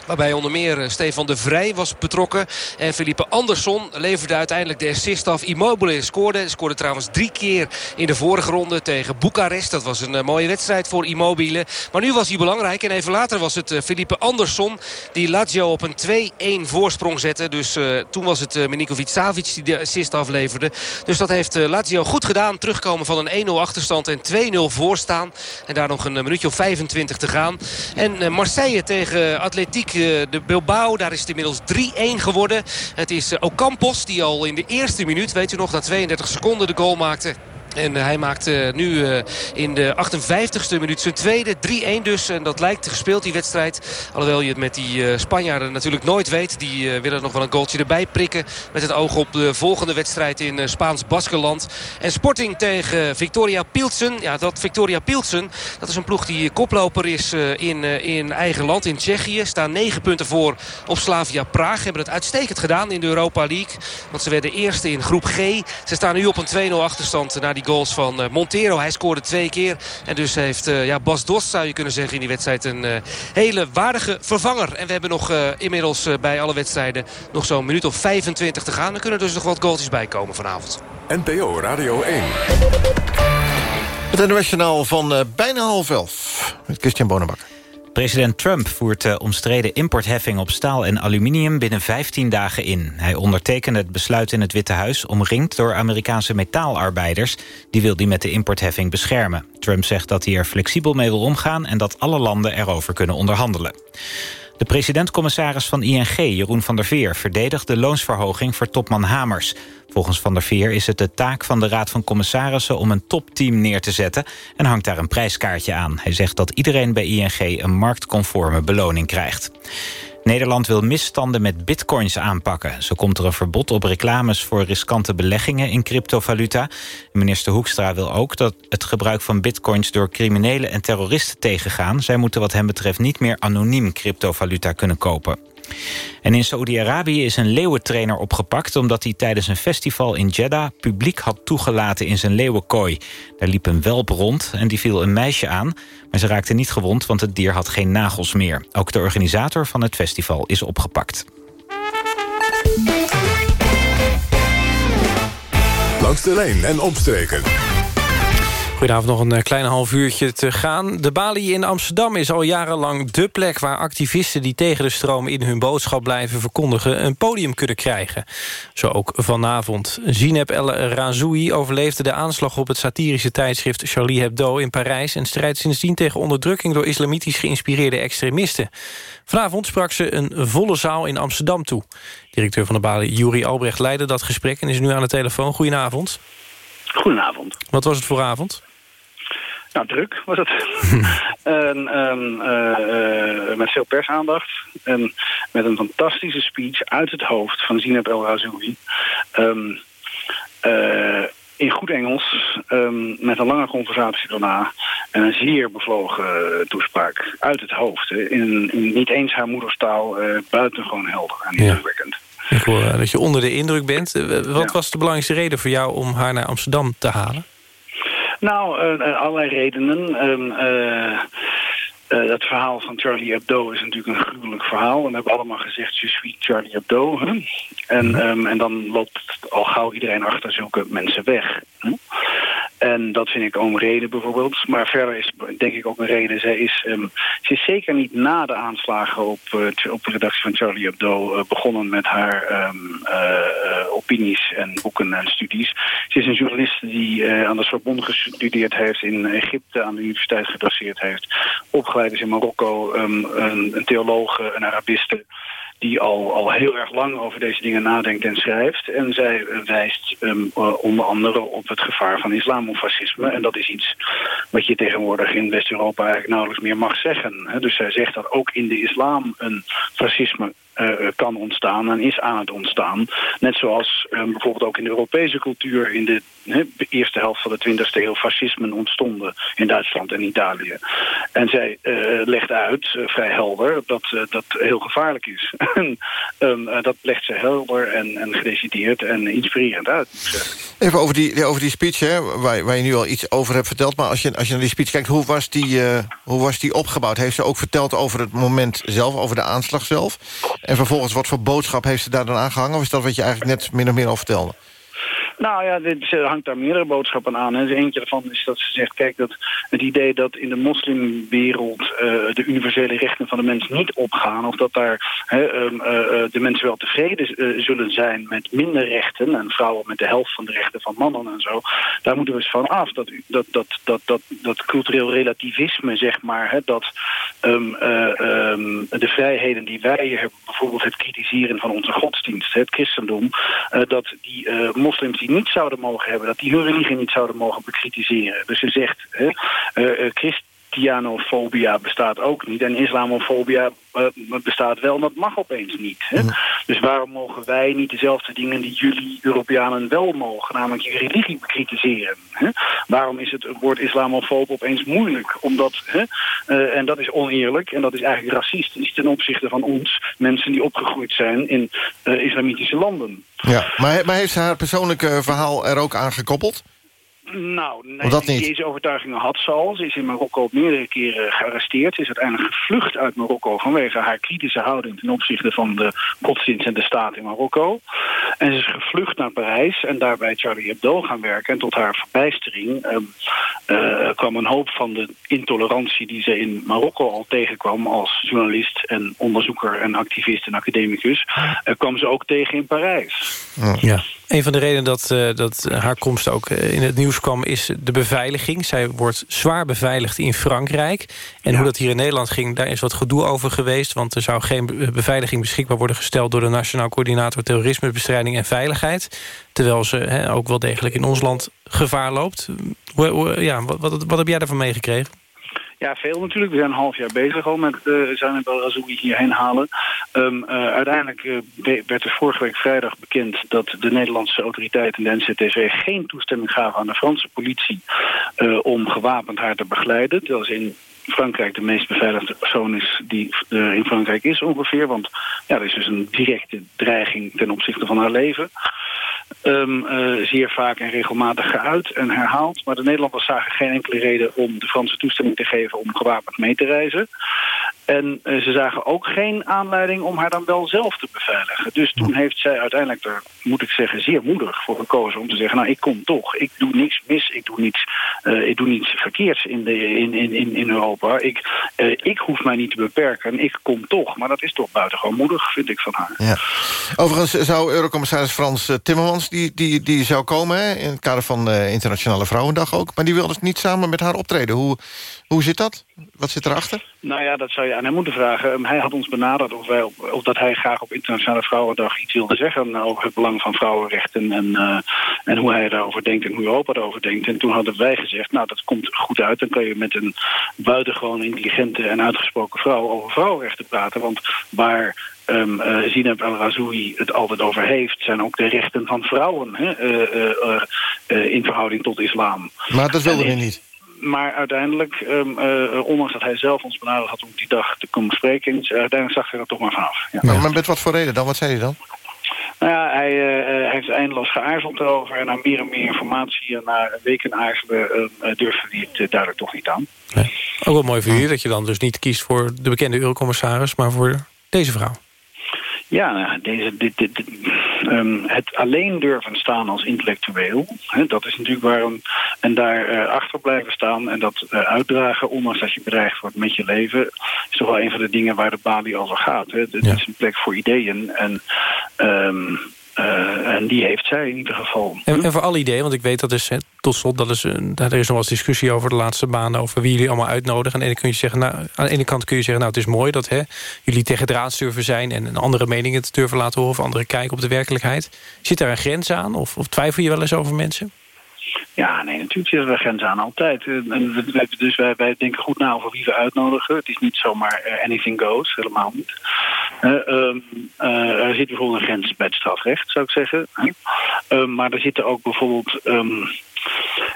Waarbij onder meer Stefan de Vrij was betrokken. En Felipe Andersson leverde uiteindelijk de assist af. Immobile scoorde. Scoorde trouwens drie keer in de vorige ronde tegen Boekarest. Dat was een mooie wedstrijd voor Immobile. Maar nu was hij belangrijk. En even later was het Felipe Andersson die Lazio op een 2-1 voorsprong zette. Dus toen was het uh, Savic die de assist afleverde. Dus dat heeft uh, Lazio goed gedaan. Terugkomen van een 1-0 achterstand en 2-0 voorstaan. En daar nog een minuutje of 25 te gaan. En Marseille tegen Atletiek de Bilbao. Daar is het inmiddels 3-1 geworden. Het is Ocampos die al in de eerste minuut, weet u nog, na 32 seconden de goal maakte. En hij maakt uh, nu uh, in de 58ste minuut zijn tweede. 3-1 dus. En dat lijkt gespeeld, die wedstrijd. Alhoewel je het met die uh, Spanjaarden natuurlijk nooit weet. Die willen nog wel een goaltje erbij prikken. Met het oog op de volgende wedstrijd in Spaans Baskeland. En Sporting tegen Victoria Pilsen. Ja, dat Victoria Pilsen, dat is een ploeg die koploper is in, in eigen land, in Tsjechië. Staan 9 punten voor op Slavia Praag. Hebben het uitstekend gedaan in de Europa League. Want ze werden eerste in groep G. Ze staan nu op een 2-0 achterstand naar die goals van uh, Montero. Hij scoorde twee keer. En dus heeft uh, ja, Bas Dos, zou je kunnen zeggen, in die wedstrijd een uh, hele waardige vervanger. En we hebben nog inmiddels bij alle wedstrijden nog zo'n minuut of 25 te gaan. Er kunnen dus nog wat goaltjes bij komen vanavond. NPO Radio 1. Het internationaal van bijna half elf. Met Christian Bonenbakker. President Trump voert de omstreden importheffing op staal en aluminium binnen 15 dagen in. Hij ondertekende het besluit in het Witte Huis omringd door Amerikaanse metaalarbeiders. Die wil die met de importheffing beschermen. Trump zegt dat hij er flexibel mee wil omgaan en dat alle landen erover kunnen onderhandelen. De president-commissaris van ING, Jeroen van der Veer... verdedigt de loonsverhoging voor topman Hamers. Volgens van der Veer is het de taak van de Raad van Commissarissen... om een topteam neer te zetten en hangt daar een prijskaartje aan. Hij zegt dat iedereen bij ING een marktconforme beloning krijgt. Nederland wil misstanden met bitcoins aanpakken. Zo komt er een verbod op reclames voor riskante beleggingen in cryptovaluta. Minister Hoekstra wil ook dat het gebruik van bitcoins... door criminelen en terroristen tegengaan. Zij moeten wat hem betreft niet meer anoniem cryptovaluta kunnen kopen. En in Saoedi-Arabië is een leeuwentrainer opgepakt... omdat hij tijdens een festival in Jeddah publiek had toegelaten in zijn leeuwenkooi. Daar liep een welp rond en die viel een meisje aan... maar ze raakte niet gewond, want het dier had geen nagels meer. Ook de organisator van het festival is opgepakt. Langs de lijn en omstreken. Goedenavond, nog een eh, klein half uurtje te gaan. De Bali in Amsterdam is al jarenlang dé plek... waar activisten die tegen de stroom in hun boodschap blijven verkondigen... een podium kunnen krijgen. Zo ook vanavond. Zineb El Razoui overleefde de aanslag op het satirische tijdschrift Charlie Hebdo in Parijs... en strijdt sindsdien tegen onderdrukking door islamitisch geïnspireerde extremisten. Vanavond sprak ze een volle zaal in Amsterdam toe. Directeur van de Bali, Juri Albrecht, leidde dat gesprek... en is nu aan de telefoon. Goedenavond. Goedenavond. Wat was het voor avond? Nou, druk was het. en, en uh, met veel persaandacht. En met een fantastische speech uit het hoofd van Zineb El Razoui. Um, uh, in goed Engels, um, met een lange conversatie daarna. En een zeer bevlogen toespraak uit het hoofd. In, in, niet eens haar moederstaal, buitengewoon helder en indrukwekkend. Ik hoor dat je onder de indruk bent. Wat ja. was de belangrijkste reden voor jou om haar naar Amsterdam te halen? Nou, uh, allerlei redenen. Uh, dat verhaal van Charlie Hebdo is natuurlijk een gruwelijk verhaal. En we hebben allemaal gezegd, je suis Charlie Hebdo. Hè? En, um, en dan loopt al gauw iedereen achter zulke mensen weg. Hè? En dat vind ik een reden bijvoorbeeld. Maar verder is denk ik ook een reden. Zij is, um, ze is zeker niet na de aanslagen op, uh, op de redactie van Charlie Hebdo... Uh, begonnen met haar um, uh, opinies en boeken en studies. Ze is een journalist die aan de Sorbonne gestudeerd heeft... in Egypte aan de universiteit gedoseerd heeft. Opgeleid is in Marokko, um, een, een theoloog, een Arabiste die al, al heel erg lang over deze dingen nadenkt en schrijft. En zij wijst um, uh, onder andere op het gevaar van islamofascisme. En dat is iets wat je tegenwoordig in West-Europa eigenlijk nauwelijks meer mag zeggen. Dus zij zegt dat ook in de islam een fascisme kan ontstaan en is aan het ontstaan. Net zoals um, bijvoorbeeld ook in de Europese cultuur in de eerste helft van de 20e eeuw fascismen ontstonden in Duitsland en Italië. En zij legt uit, vrij helder, dat dat heel gevaarlijk is. en um, dat legt ze helder en, en gedecideerd en inspirerend uit. Even over die, over die speech, hè, waar, waar je nu al iets over hebt verteld. Maar als je, als je naar die speech kijkt, hoe was die, hoe was die opgebouwd? Heeft ze ook verteld over het moment zelf, over de aanslag zelf? En vervolgens, wat voor boodschap heeft ze daar dan aangehangen? Of is dat wat je eigenlijk net min of meer al vertelde? Nou ja, dit, hangt daar meerdere boodschappen aan. En eentje daarvan is dat ze zegt, kijk, dat het idee dat in de moslimwereld uh, de universele rechten van de mens niet opgaan, of dat daar he, um, uh, de mensen wel tevreden zullen zijn met minder rechten, en vrouwen met de helft van de rechten van mannen en zo, daar moeten we eens van af. Dat, dat, dat, dat, dat, dat cultureel relativisme, zeg maar, dat um, um, de vrijheden die wij hebben, bijvoorbeeld het kritiseren van onze godsdienst, het christendom, dat die moslims die niet zouden mogen hebben, dat die hun religie niet zouden mogen bekritiseren. Dus ze zegt, hè, uh, uh, Christianofobia bestaat ook niet en islamofobia uh, bestaat wel, dat mag opeens niet. Hè? Mm. Dus waarom mogen wij niet dezelfde dingen die jullie Europeanen wel mogen, namelijk je religie bekritiseren? Hè? Waarom is het woord islamofoob opeens moeilijk? Omdat, hè, uh, en dat is oneerlijk en dat is eigenlijk racistisch ten opzichte van ons, mensen die opgegroeid zijn in uh, islamitische landen. Ja, maar, maar heeft ze haar persoonlijke verhaal er ook aan gekoppeld? Nou, nee, dat niet. deze overtuigingen had ze al. Ze is in Marokko meerdere keren gearresteerd. Ze is uiteindelijk gevlucht uit Marokko vanwege haar kritische houding ten opzichte van de godsdienst en de staat in Marokko. En ze is gevlucht naar Parijs en daarbij Charlie Hebdo gaan werken. En tot haar verbijstering um, uh, kwam een hoop van de intolerantie die ze in Marokko al tegenkwam als journalist en onderzoeker en activist en academicus, uh, kwam ze ook tegen in Parijs. Ja. Een van de redenen dat, uh, dat haar komst ook in het nieuws kwam... is de beveiliging. Zij wordt zwaar beveiligd in Frankrijk. En ja. hoe dat hier in Nederland ging, daar is wat gedoe over geweest. Want er zou geen beveiliging beschikbaar worden gesteld... door de Nationaal Coördinator Terrorismebestrijding en Veiligheid. Terwijl ze he, ook wel degelijk in ons land gevaar loopt. Ja, wat, wat, wat heb jij daarvan meegekregen? Ja, veel natuurlijk. We zijn een half jaar bezig al met uh, El Razoui hierheen halen. Um, uh, uiteindelijk uh, werd er vorige week vrijdag bekend dat de Nederlandse autoriteiten, de NCTV, geen toestemming gaven aan de Franse politie om gewapend haar te begeleiden. Dat is in Frankrijk de meest beveiligde persoon is die er in Frankrijk is ongeveer. Want ja, er is dus een directe dreiging ten opzichte van haar leven. Um, uh, zeer vaak en regelmatig geuit en herhaald. Maar de Nederlanders zagen geen enkele reden om de Franse toestemming te geven om gewapend mee te reizen. En uh, ze zagen ook geen aanleiding om haar dan wel zelf te beveiligen. Dus toen heeft zij uiteindelijk er, moet ik zeggen, zeer moedig voor gekozen om te zeggen, nou ik kom toch, ik doe niks mis, ik doe niets, uh, ik doe niets verkeerds in, de, in, in, in Europa. Ik, ik hoef mij niet te beperken, ik kom toch. Maar dat is toch buitengewoon moedig, vind ik van haar. Ja. Overigens zou Eurocommissaris Frans Timmermans, die, die, die zou komen hè, in het kader van de Internationale Vrouwendag ook, maar die wilde dus niet samen met haar optreden. Hoe, hoe zit dat? Wat zit erachter? Nou ja, dat zou je aan hem moeten vragen. Hij had ons benaderd of, wij of dat hij graag op Internationale Vrouwendag iets wilde zeggen over het belang van vrouwenrechten en, uh, en hoe hij daarover denkt en hoe Europa daarover denkt. En toen hadden wij gezegd, nou dat komt goed uit. Dan kan je met een buitengewoon intelligente en uitgesproken vrouw over vrouwenrechten praten. Want waar um, uh, Zineb El Razoui het altijd over heeft... zijn ook de rechten van vrouwen hè, uh, in verhouding tot islam. Maar dat wilde hij niet maar uiteindelijk, um, uh, ondanks dat hij zelf ons benaderd had om die dag te komen spreken, uh, uiteindelijk zag hij er toch maar vanaf. Ja. Maar met wat voor reden dan? Wat zei hij dan? Nou ja, hij uh, heeft eindeloos geaarzeld erover. En na meer en meer informatie en na weken aarzelen uh, durfde hij het duidelijk toch niet aan. Ja. Ook wel mooi voor jullie dat je dan dus niet kiest voor de bekende eurocommissaris, maar voor deze vrouw. Ja, deze, dit, dit, dit um, het alleen durven staan als intellectueel, hè, dat is natuurlijk waarom. En daar uh, achter blijven staan en dat uh, uitdragen, ondanks dat je bedreigd wordt met je leven, is toch wel een van de dingen waar de Bali over gaat. Hè. Het ja. is een plek voor ideeën en. Um, uh, en die heeft zij in ieder geval. En, voor alle ideeën, want ik weet dat is, tot slot... Dat is, er is nog wel eens discussie over de laatste banen... over wie jullie allemaal uitnodigen. Aan de ene, kun je zeggen, nou, aan de ene kant kun je zeggen... nou, het is mooi dat hè, jullie tegen draad durven zijn... en andere meningen te durven laten horen... of andere kijken op de werkelijkheid. Zit daar een grens aan? Of, of twijfel je wel eens over mensen? Ja, nee, natuurlijk zitten we grenzen aan altijd. Dus wij, wij denken goed na over wie we uitnodigen. Het is niet zomaar uh, anything goes, helemaal niet. Uh, um, uh, er zit bijvoorbeeld een grens bij het strafrecht, zou ik zeggen. Um, maar er zitten ook bijvoorbeeld... Um,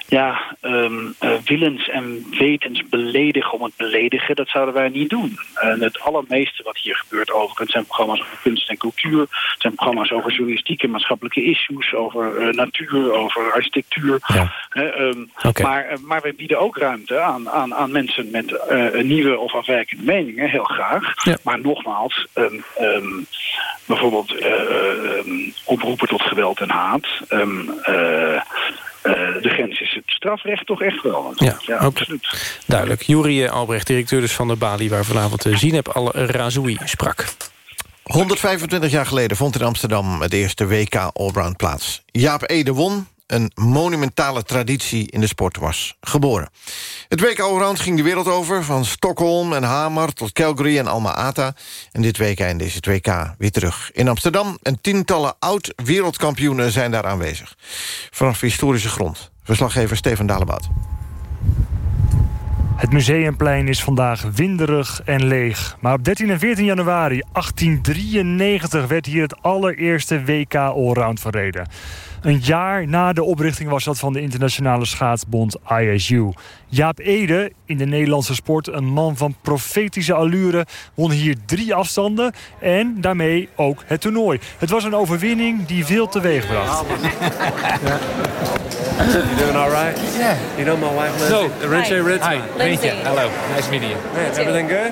ja, um, uh, willens en wetens beledigen om het beledigen, dat zouden wij niet doen. En het allermeeste wat hier gebeurt overigens zijn programma's over kunst en cultuur, zijn programma's over journalistieke en maatschappelijke issues, over uh, natuur, over architectuur. Ja. Uh, um, okay. maar, maar we bieden ook ruimte aan, aan, aan mensen met nieuwe of afwijkende meningen, heel graag. Ja. Maar nogmaals, um, bijvoorbeeld oproepen tot geweld en haat. Uh, de grens is het strafrecht toch echt wel. Ja, ja absoluut. Duidelijk. Juri Albrecht, directeur dus van de Bali... waar vanavond Zineb Al-Razoui sprak. 125 jaar geleden vond in Amsterdam het eerste WK Allround plaats. Jaap Ede won, een monumentale traditie in de sport was geboren. Het WK Allround ging de wereld over, van Stockholm en Hamar tot Calgary en Alma-Ata. En dit weekend is het WK weer terug in Amsterdam. En tientallen oud-wereldkampioenen zijn daar aanwezig. Vanaf historische grond. Verslaggever Steven Dalebout. Het museumplein is vandaag winderig en leeg. Maar op 13 en 14 januari 1893 werd hier het allereerste WK Allround verreden. Een jaar na de oprichting was dat van de internationale schaatsbond ISU. Jaap Ede, in de Nederlandse sport een man van profetische allure... won hier drie afstanden en daarmee ook het toernooi. Het was een overwinning die veel teweeg bracht. You doing all right? Yeah. You know my wife, Lindsay? No. Richie Ritz. Hi. Lindsay. Hello. Nice meeting you. Hey, everything good?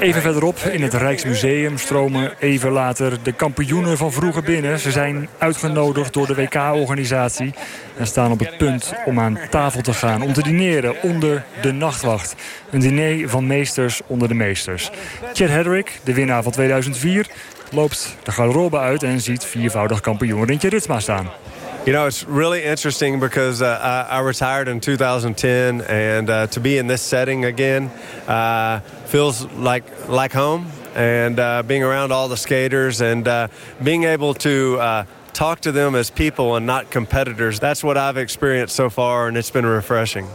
Even verderop in het Rijksmuseum stromen even later de kampioenen van vroeger binnen. Ze zijn uitgenodigd door de WK-organisatie en staan op het punt om aan tafel te gaan. Om te dineren onder de nachtwacht. Een diner van meesters onder de meesters. Chad Hedrick, de winnaar van 2004, loopt de garderobe uit en ziet viervoudig kampioen Rintje Ritsma staan. You know, it's really interesting because uh, I, I, retired in 2010, and uh, to be in this setting again uh, feels like like home. And uh, being around all the skaters and uh, being able to uh, talk to them as people and not competitors, that's what I've experienced so far, and it's been refreshing.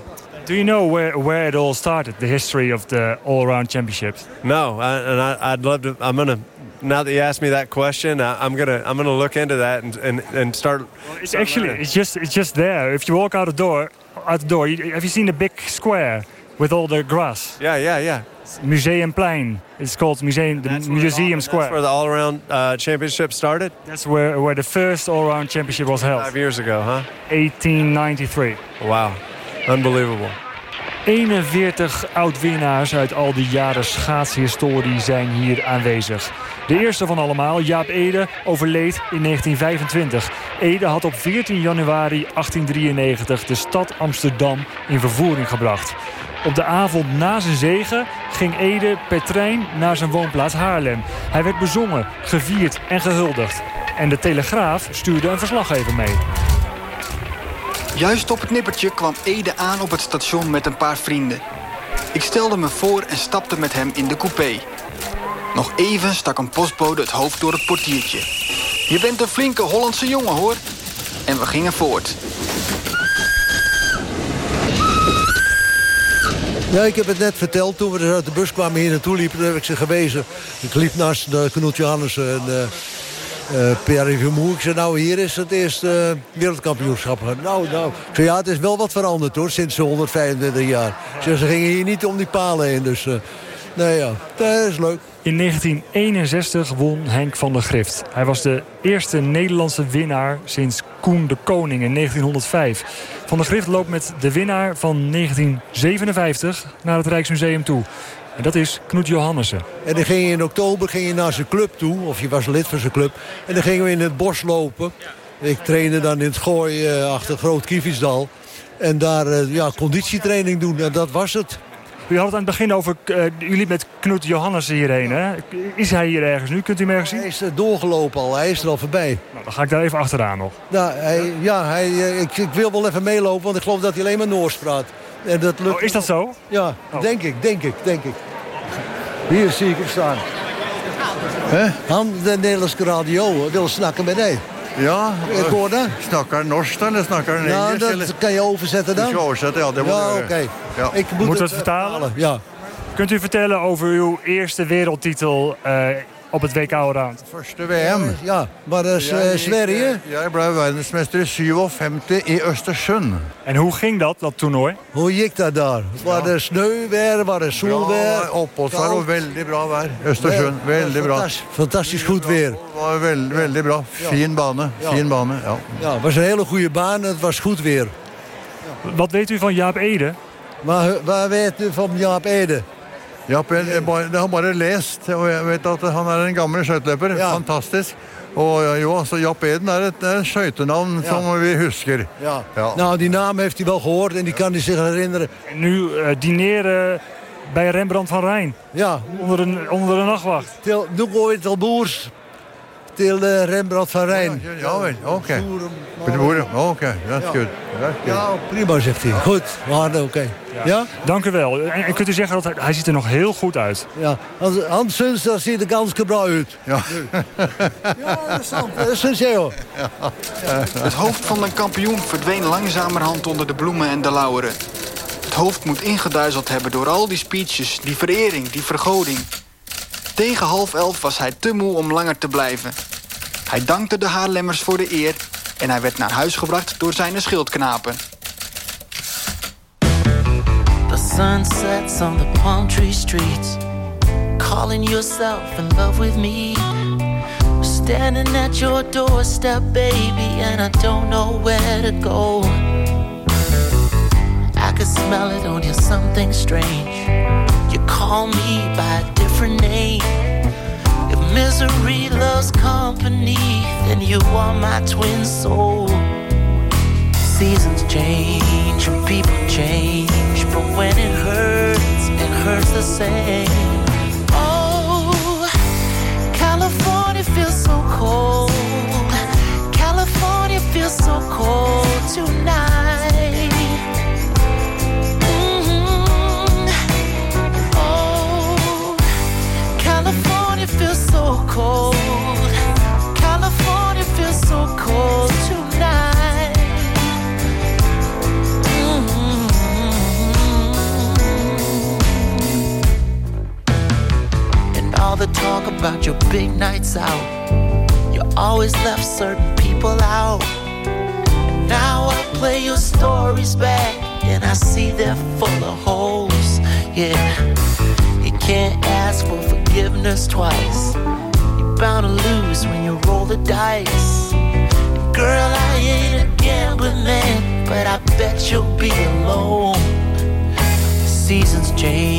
Do you know where, where it all started, the history of the all-around championships? No, I, and I, I'd love to. I'm gonna. Now that you asked me that question, I, I'm gonna I'm gonna look into that and and, and start. It's actually it's just it's just there. If you walk out the door, out the door, you, have you seen the big square with all the grass? Yeah, yeah, yeah. It's Museumplein. It's called Museum the Museum Square. That's where the all-around uh, championship started. That's where where the first all-around championship was held. Five years ago, huh? 1893. Wow, unbelievable. 41 oud-winnaars uit al die jaren schaatshistorie zijn hier aanwezig. De eerste van allemaal, Jaap Ede, overleed in 1925. Ede had op 14 januari 1893 de stad Amsterdam in vervoering gebracht. Op de avond na zijn zegen ging Ede per trein naar zijn woonplaats Haarlem. Hij werd bezongen, gevierd en gehuldigd. En de Telegraaf stuurde een verslaggever mee. Juist op het nippertje kwam Ede aan op het station met een paar vrienden. Ik stelde me voor en stapte met hem in de coupé. Nog even stak een postbode het hoofd door het portiertje. Je bent een flinke Hollandse jongen, hoor. En we gingen voort. Ja, ik heb het net verteld. Toen we dus uit de bus kwamen hier naartoe liepen, heb ik ze gewezen. Ik liep naast uh, Knut Johannessen en uh, uh, Pierre. Ik zei, nou, hier is het eerste wereldkampioenschap. Nou, nou. Ik ja, het is wel wat veranderd, hoor, sinds 125 jaar. Ze gingen hier niet om die palen heen, dus... nee, ja, dat is leuk. In 1961 won Henk van der Grift. Hij was de eerste Nederlandse winnaar sinds Koen de Koning in 1905. Van der Grift loopt met de winnaar van 1957 naar het Rijksmuseum toe. En dat is Knut Johannessen. En dan ging je in oktober ging je naar zijn club toe, of je was lid van zijn club. En dan gingen we in het bos lopen. Ik trainde dan in het gooi uh, achter Groot Kievitsdal. En daar uh, ja, conditietraining doen. En dat was het. U had het aan het begin over, uh, u liep met Knut Johannessen hierheen. Hè? Is hij hier ergens nu? Kunt u hem ergens zien? Hij is doorgelopen al, hij is er al voorbij. Nou, dan ga ik daar even achteraan nog. Nou, hij, ja, hij, ik, ik, wil wel even meelopen, want ik geloof dat hij alleen maar Noors praat. En dat lukt oh, is dat zo? Ja, oh. denk ik, denk ik, denk ik. Hier zie ik hem staan. Huh? Han, de Nederlandse radio, wil snakken met hij. Ja, ik hoor dat. Snakker norsk dan, of snakker Engels? Ja, dat eller? kan je overzetten dan. Ik overzetten, ja. Dat ja, oké. Okay. Ja. Ik moet, moet het, het vertalen? Ja. Kunt u vertellen over uw eerste wereldtitel uh, op het WK Allround? Første VM. Ja, maar dat is uh, Sverige. Jeg ble verdensmester i 57 i Østersund. En hoe ging dat, dat toernooi? Hoe gick dat daar? Var det snøvær, var det solvær? Oppholdsvær og veldig bra vær. Østersund, veldig bra. Fantastisch goed weer. Det var veldig, veldig bra. Fin bane. Fin bane, ja. Ja, het was een hele goede baan het was goed weer. Wat weet u van Jaap Ede? Waar, waar weet u van Jaap Ede? Jaap, jeg, jeg har bare lest, og jeg vet at han er en gammel skøyteløper. Ja. Fantastisk. Og jo, altså, Jaap Eden er et, et skøytenavn Ja. som vi husker. Ja. Ja. Nou, die naam heeft hij wel gehoord en die kan hij zich herinneren. En nu uh, dineren bij Rembrandt van Rijn. Ja. Onder een, onder een nachtwacht. Til, nu går til uh, Rembrandt van Rijn. Ja, ja vel, ok. På bordet, ok, that's Ja. prima, zegt hij. Goed, we hadden oké. Ja? Dank u wel. En, en kunt u zeggen dat hij, hij ziet er nog heel goed uit? Ja, Hans, Hans Sunster ziet er ganz gebrouw uit. Ja. ja, dat is. Dat jo. Het hoofd van de kampioen verdween langzamerhand onder de bloemen en de lauweren. Het hoofd moet ingeduizeld hebben door al die speeches, die verering, die vergoding. Tegen half elf was hij te moe om langer te blijven. Hij dankte de Haarlemmers voor de eer en hij werd naar huis gebracht door zijn schildknapen. The sun sets on the palm tree streets, calling yourself in love with me. Standing at your doorstep, baby, and I don't know where to go. I could smell it on you, something strange. You call me by a different name. Misery loves company, then you are my twin soul. Seasons change and people change, but when it hurts, it hurts the same. Oh, California feels so cold. California feels so cold tonight. cold. California feels so cold tonight. Mm-hmm. And all the talk about your big nights out, you always left certain people out. And now I play your stories back, and I see they're full of holes. Yeah, you can't ask for forgiveness twice Bound to lose when you roll the dice. Girl, I ain't a gambling man, but I bet you'll be alone. Seasons change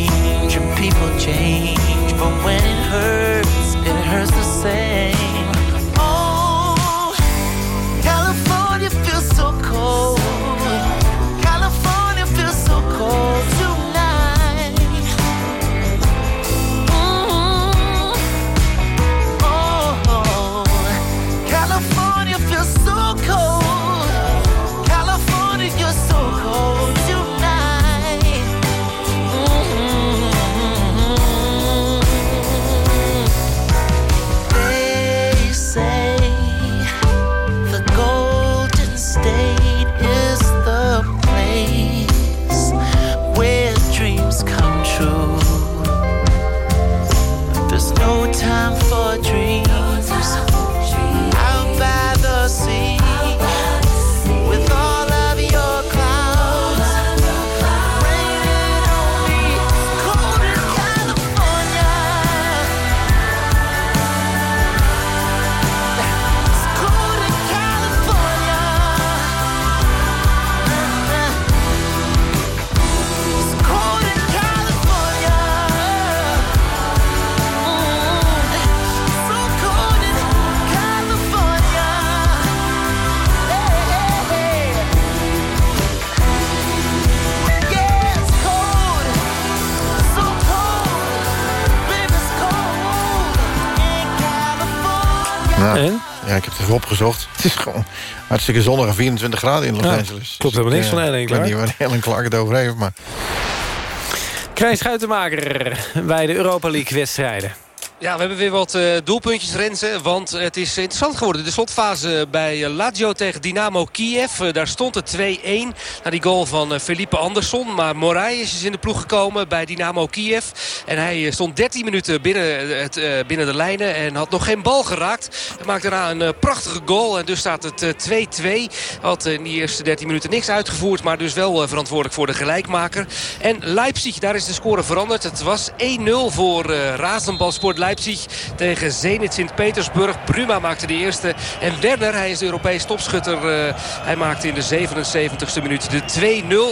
hartstikke zonnig en 24 graden in Los Ja, Angeles. klopt helemaal niks ik, van eh, Ellen Ik weet Clark. niet waar Ellen Clark het over heeft, maar... Krijn Schuitenmaker bij de Europa League-wedstrijden. Ja, we hebben weer wat eh, doelpuntjes, Renze. Want het is interessant geworden. De slotfase bij eh, Lazio tegen Dynamo Kiev. Eh, daar stond het 2-1 na die goal van eh, Felipe Andersson. Maar Moraes is in de ploeg gekomen bij Dynamo Kiev. En hij stond 13 minuten binnen, het, binnen de lijnen en had nog geen bal geraakt. Hij maakte daarna een prachtige goal. En dus staat het eh, 2-2. Had in die eerste 13 minuten niks uitgevoerd. Maar dus wel verantwoordelijk voor de gelijkmaker. En Leipzig, daar is de score veranderd. Het was 1-0 voor eh Razenbalsport Leipzig tegen Zenit Sint-Petersburg. Bruma maakte de eerste. En Werner, hij is de Europees topschutter. eh, hij maakte in de 77ste minuut de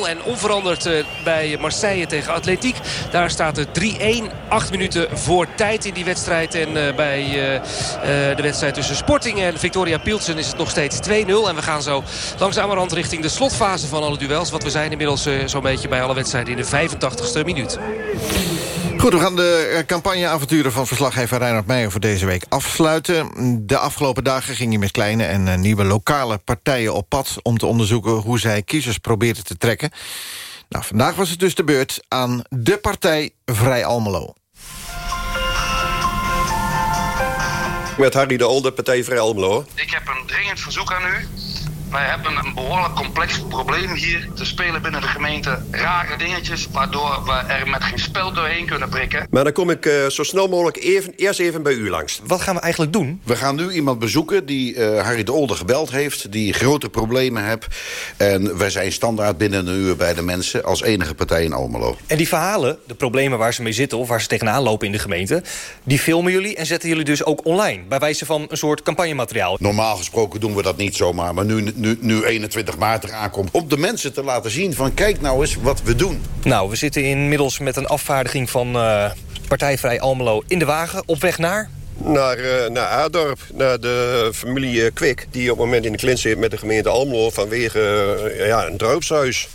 2-0. En onveranderd eh, bij Marseille tegen Atletiek. Daar staat het 3-1. Acht minuten voor tijd in die wedstrijd. En eh, bij de wedstrijd tussen Sporting en Victoria Pilsen is het nog steeds 2-0. En we gaan zo langzamerhand richting de slotfase van alle duels. Want we zijn inmiddels zo'n beetje bij alle wedstrijden in de 85ste minuut. Goed, we gaan de eh, campagneavonturen van verslaggever Reinhard Meijer voor deze week afsluiten. De afgelopen dagen ging hij met kleine en eh, nieuwe lokale partijen op pad... om te onderzoeken hoe zij kiezers probeerden te trekken. Nou, vandaag was het dus de beurt aan de partij Vrij Almelo. Met Harry de Olde, Partij Vrij Almelo. Ik heb een dringend verzoek aan u. Wij hebben een behoorlijk complex probleem hier te spelen binnen de gemeente. Rare dingetjes, waardoor we er met geen spel doorheen kunnen prikken. Maar dan kom ik eh, zo snel mogelijk even, eerst even bij u langs. Wat gaan we eigenlijk doen? We gaan nu iemand bezoeken die eh, Harry de Olde gebeld heeft... die grote problemen heeft. En wij zijn standaard binnen een uur bij de mensen... als enige partij in Almelo. En die verhalen, de problemen waar ze mee zitten... of waar ze tegenaan lopen in de gemeente... die filmen jullie en zetten jullie dus ook online... bij wijze van een soort campagnemateriaal. Normaal gesproken doen we dat niet zomaar. Maar nu, nu, nu 21 maart eraan komt... om de mensen te laten zien van kijk nou eens wat we doen. Nou, we zitten inmiddels met een afvaardiging van eh Partij Vrij Almelo in de wagen... op weg naar... Naar, eh naar Aardorp, naar de familie eh, Kwik... die op het moment in de klint zit met de gemeente Almelo... vanwege ja, een dorpshuis.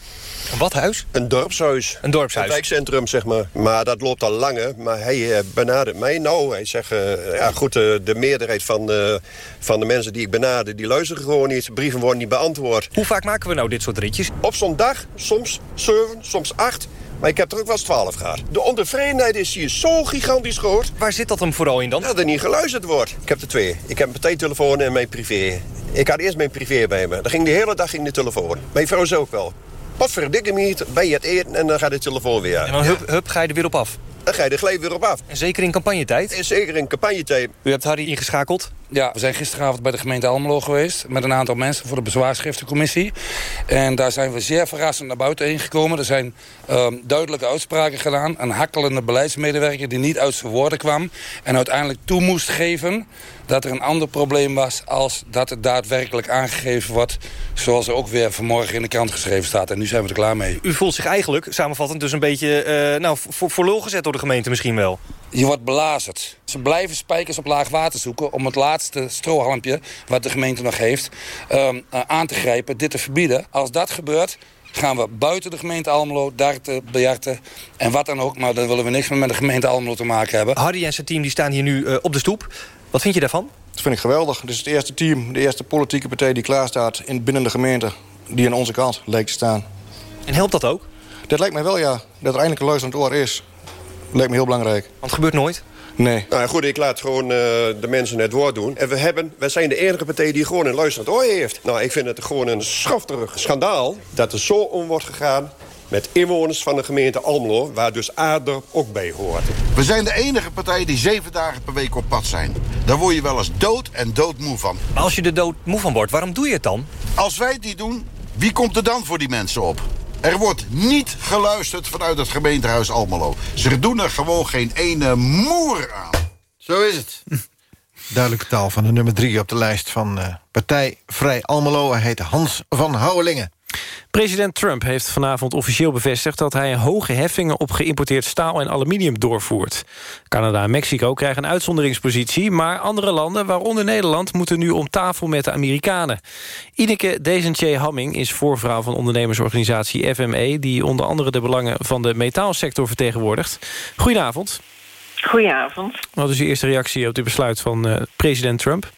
Een wat huis? Een dorpshuis. Een dorpshuis. Een wijkcentrum, zeg maar. Maar dat loopt al langer. Maar hij eh, benadert mij nou. Hij zegt, eh, ja goed, eh, de meerderheid van, van de mensen die ik benader... die luisteren gewoon niet. Brieven worden niet beantwoord. Hoe vaak maken we nou dit soort ritjes? Op zo'n dag, soms zeven, soms acht... Maar ik heb er ook wel eens twaalf gehad. De ontevredenheid is hier zo gigantisch groot. Waar zit dat hem vooral in dan? Dat er niet geluisterd wordt. Ik heb er twee. Ik heb een partijtelefoon en mijn privé. Ik had eerst mijn privé bij me. Dan ging de hele dag ging de telefoon. Mijn vrouw ook wel. Wat voor een dikke minuut ben je het eten en dan gaat de telefoon weer. En dan hup, hup, ga je er weer op af. dan ga je er gelijk weer op af. En zeker in campagnetijd? En zeker in campagnetijd. U hebt Harry ingeschakeld? Ja, we zijn gisteravond bij de gemeente Almelo geweest... met een aantal mensen voor de bezwaarschriftencommissie. En daar zijn we zeer verrassend naar buiten heen gekomen. Er zijn um, duidelijke uitspraken gedaan. Een hakkelende beleidsmedewerker die niet uit zijn woorden kwam... en uiteindelijk toe moest geven dat er een ander probleem was... als dat het daadwerkelijk aangegeven wordt... zoals er ook weer vanmorgen in de krant geschreven staat. En nu zijn we er klaar mee. U voelt zich eigenlijk, samenvattend, dus een beetje uh, nou, voor, voor lul gezet door de gemeente misschien wel. Je wordt belazerd. Ze blijven spijkers op laag water zoeken... om het laatste strohalmpje, wat de gemeente nog heeft, um, uh, aan te grijpen, dit te verbieden. Als dat gebeurt, gaan we buiten de gemeente Almelo, darten, biljarten en wat dan ook. Maar dan willen we niks meer met de gemeente Almelo te maken hebben. Hardy en zijn team die staan hier nu uh, op de stoep. Wat vind je daarvan? Dat vind ik geweldig. Het is het eerste team, de eerste politieke partij die klaarstaat in, binnen de gemeente... die aan onze kant lijkt te staan. En helpt dat ook? Dat lijkt mij wel, ja. Dat er eindelijk een luisterend oor is. lijkt me heel belangrijk. Want het gebeurt nooit? Nee. Nou goed, ik laat gewoon uh, de mensen het woord doen. En we, hebben, wij zijn de enige partij die gewoon een luisterend oor heeft. Nou, ik vind het gewoon een schafterig schandaal... dat er zo om wordt gegaan met inwoners van de gemeente Almelo... waar dus Aarder ook bij hoort. We zijn de enige partij die zeven dagen per week op pad zijn. Daar word je wel eens dood en doodmoe van. Maar als je er doodmoe van wordt, waarom doe je het dan? Als wij het niet doen, wie komt er dan voor die mensen op? Er wordt niet geluisterd vanuit het gemeentehuis Almelo. Ze doen er gewoon geen ene moer aan. Zo is het. Duidelijke taal van de nummer drie op de lijst van uh, Partij Vrij Almelo. Hij heet Hans van Houwelingen. President Trump heeft vanavond officieel bevestigd... dat hij hoge heffingen op geïmporteerd staal en aluminium doorvoert. Canada en Mexico krijgen een uitzonderingspositie... maar andere landen, waaronder Nederland... moeten nu om tafel met de Amerikanen. Ineke Desentje Hamming is voorvrouw van ondernemersorganisatie FME... die onder andere de belangen van de metaalsector vertegenwoordigt. Goedenavond. Goedenavond. Wat is uw eerste reactie op dit besluit van uh, president Trump?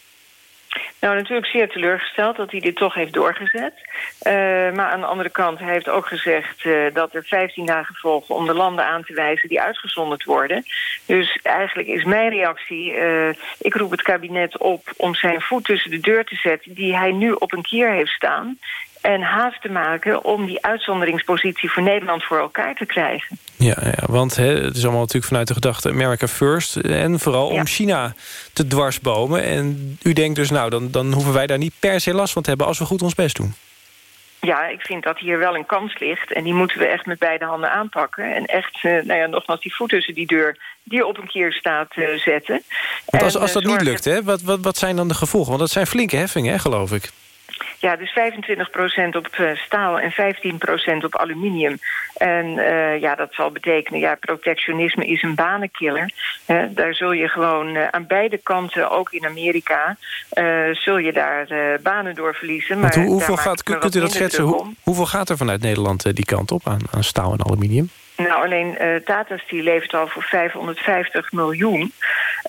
Nou, natuurlijk zeer teleurgesteld dat hij dit toch heeft doorgezet. Uh, maar aan de andere kant, hij heeft ook gezegd uh, dat er 15 dagen volgen om de landen aan te wijzen die uitgezonderd worden. Dus eigenlijk is mijn reactie, uh, ik roep het kabinet op om zijn voet tussen de deur te zetten die hij nu op een kier heeft staan en haast te maken om die uitzonderingspositie voor Nederland voor elkaar te krijgen. Ja, ja want het is allemaal natuurlijk vanuit de gedachte America first... en vooral ja. om China te dwarsbomen. En u denkt dus, nou, dan, dan hoeven wij daar niet per se last van te hebben... als we goed ons best doen. Ja, ik vind dat hier wel een kans ligt. En die moeten we echt met beide handen aanpakken. En echt, uh, nou ja, nogmaals, die voet tussen die deur... die op een keer staat uh, zetten. Want als, als dat niet lukt, hè, wat, wat, wat zijn dan de gevolgen? Want dat zijn flinke heffingen, hè, geloof ik. Ja, dus 25% op uh, staal en 15% op aluminium. En uh, ja, dat zal betekenen, ja, protectionisme is een banenkiller. Daar zul je gewoon aan beide kanten, ook in Amerika... zul je daar banen door verliezen. Maar hoe, hoeveel gaat, kunt u dat schetsen? Hoe, hoeveel gaat er vanuit Nederland die kant op aan, aan staal en aluminium? Nou, alleen uh, Tata Steel levert al voor 550 miljoen.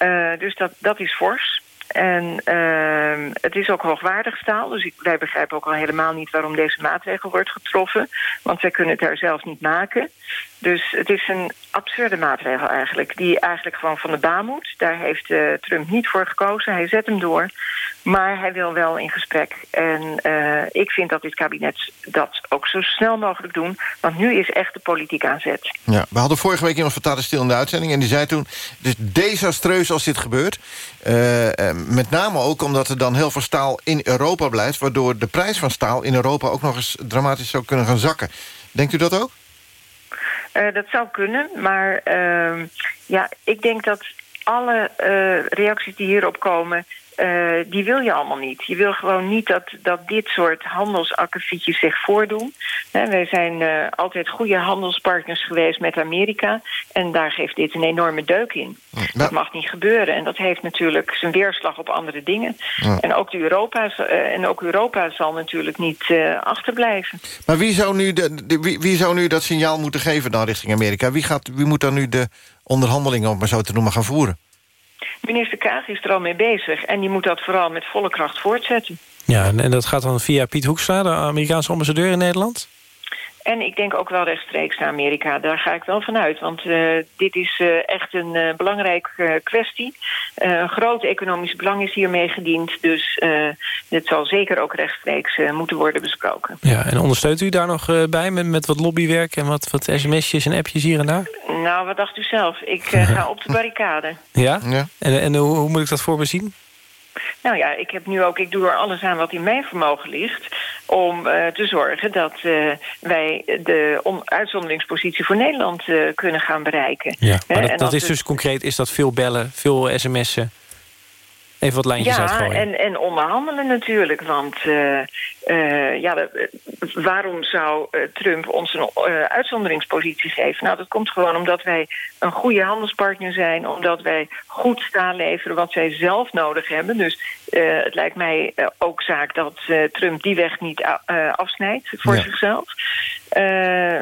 Uh, dus dat, dat is fors. En uh, het is ook hoogwaardig staal. Dus ik, wij begrijpen ook al helemaal niet waarom deze maatregel wordt getroffen. Want zij kunnen het daar zelf niet maken. Dus het is een absurde maatregel eigenlijk. Die eigenlijk gewoon van de baan moet. Daar heeft uh, Trump niet voor gekozen. Hij zet hem door. Maar hij wil wel in gesprek. En uh, ik vind dat dit kabinet dat ook zo snel mogelijk doen. Want nu is echt de politiek aan zet. Ja, we hadden vorige week iemand van Tata Stil in de uitzending. En die zei toen, het is desastreus als dit gebeurt. Uh, met name ook omdat er dan heel veel staal in Europa blijft... waardoor de prijs van staal in Europa ook nog eens dramatisch zou kunnen gaan zakken. Denkt u dat ook? Uh, dat zou kunnen, maar uh, ja, ik denk dat alle uh, reacties die hierop komen... Uh, die wil je allemaal niet. Je wil gewoon niet dat, dat dit soort handelsakkefietjes zich voordoen. He, wij zijn uh, altijd goede handelspartners geweest met Amerika. En daar geeft dit een enorme deuk in. Ja. Dat mag niet gebeuren. En dat heeft natuurlijk zijn weerslag op andere dingen. Ja. En, ook Europa, uh, en ook Europa zal natuurlijk niet achterblijven. Maar wie zou, nu de, de, wie, wie zou nu dat signaal moeten geven dan richting Amerika? Wie, gaat, wie moet dan nu de onderhandelingen, om maar zo te noemen, gaan voeren? Minister Kaag is er al mee bezig. En die moet dat vooral met volle kracht voortzetten. Ja, en dat gaat dan via Piet Hoekstra, de Amerikaanse ambassadeur in Nederland? En ik denk ook wel rechtstreeks naar Amerika. Daar ga ik wel vanuit. Want uh, dit is uh, echt een uh, belangrijke kwestie. een groot economisch belang is hiermee gediend. Dus dit zal zeker ook rechtstreeks moeten worden besproken. Ja, en ondersteunt u daar nog bij met, met wat lobbywerk... en wat, wat sms'jes en appjes hier en daar? Nou, wat dacht u zelf? Ik eh, ga op de barricade. Ja? En, en hoe, hoe moet ik dat voor me zien? Nou ja, ik heb nu ook, ik doe er alles aan wat in mijn vermogen ligt... om eh, te zorgen dat eh, wij de on- uitzonderingspositie voor Nederland eh, kunnen gaan bereiken. Ja, maar dat, is het- dus concreet, is dat veel bellen, veel sms'en? Even wat lijntjes Ja, uitgooien. en, en onderhandelen natuurlijk. Want ja, waarom zou Trump ons een uitzonderingspositie geven? Nou, dat komt gewoon omdat wij een goede handelspartner zijn. Omdat wij goed staan leveren wat zij zelf nodig hebben. Dus eh, het lijkt mij eh, ook zaak dat eh, Trump die weg niet eh, afsnijdt voor Ja. zichzelf. Eh,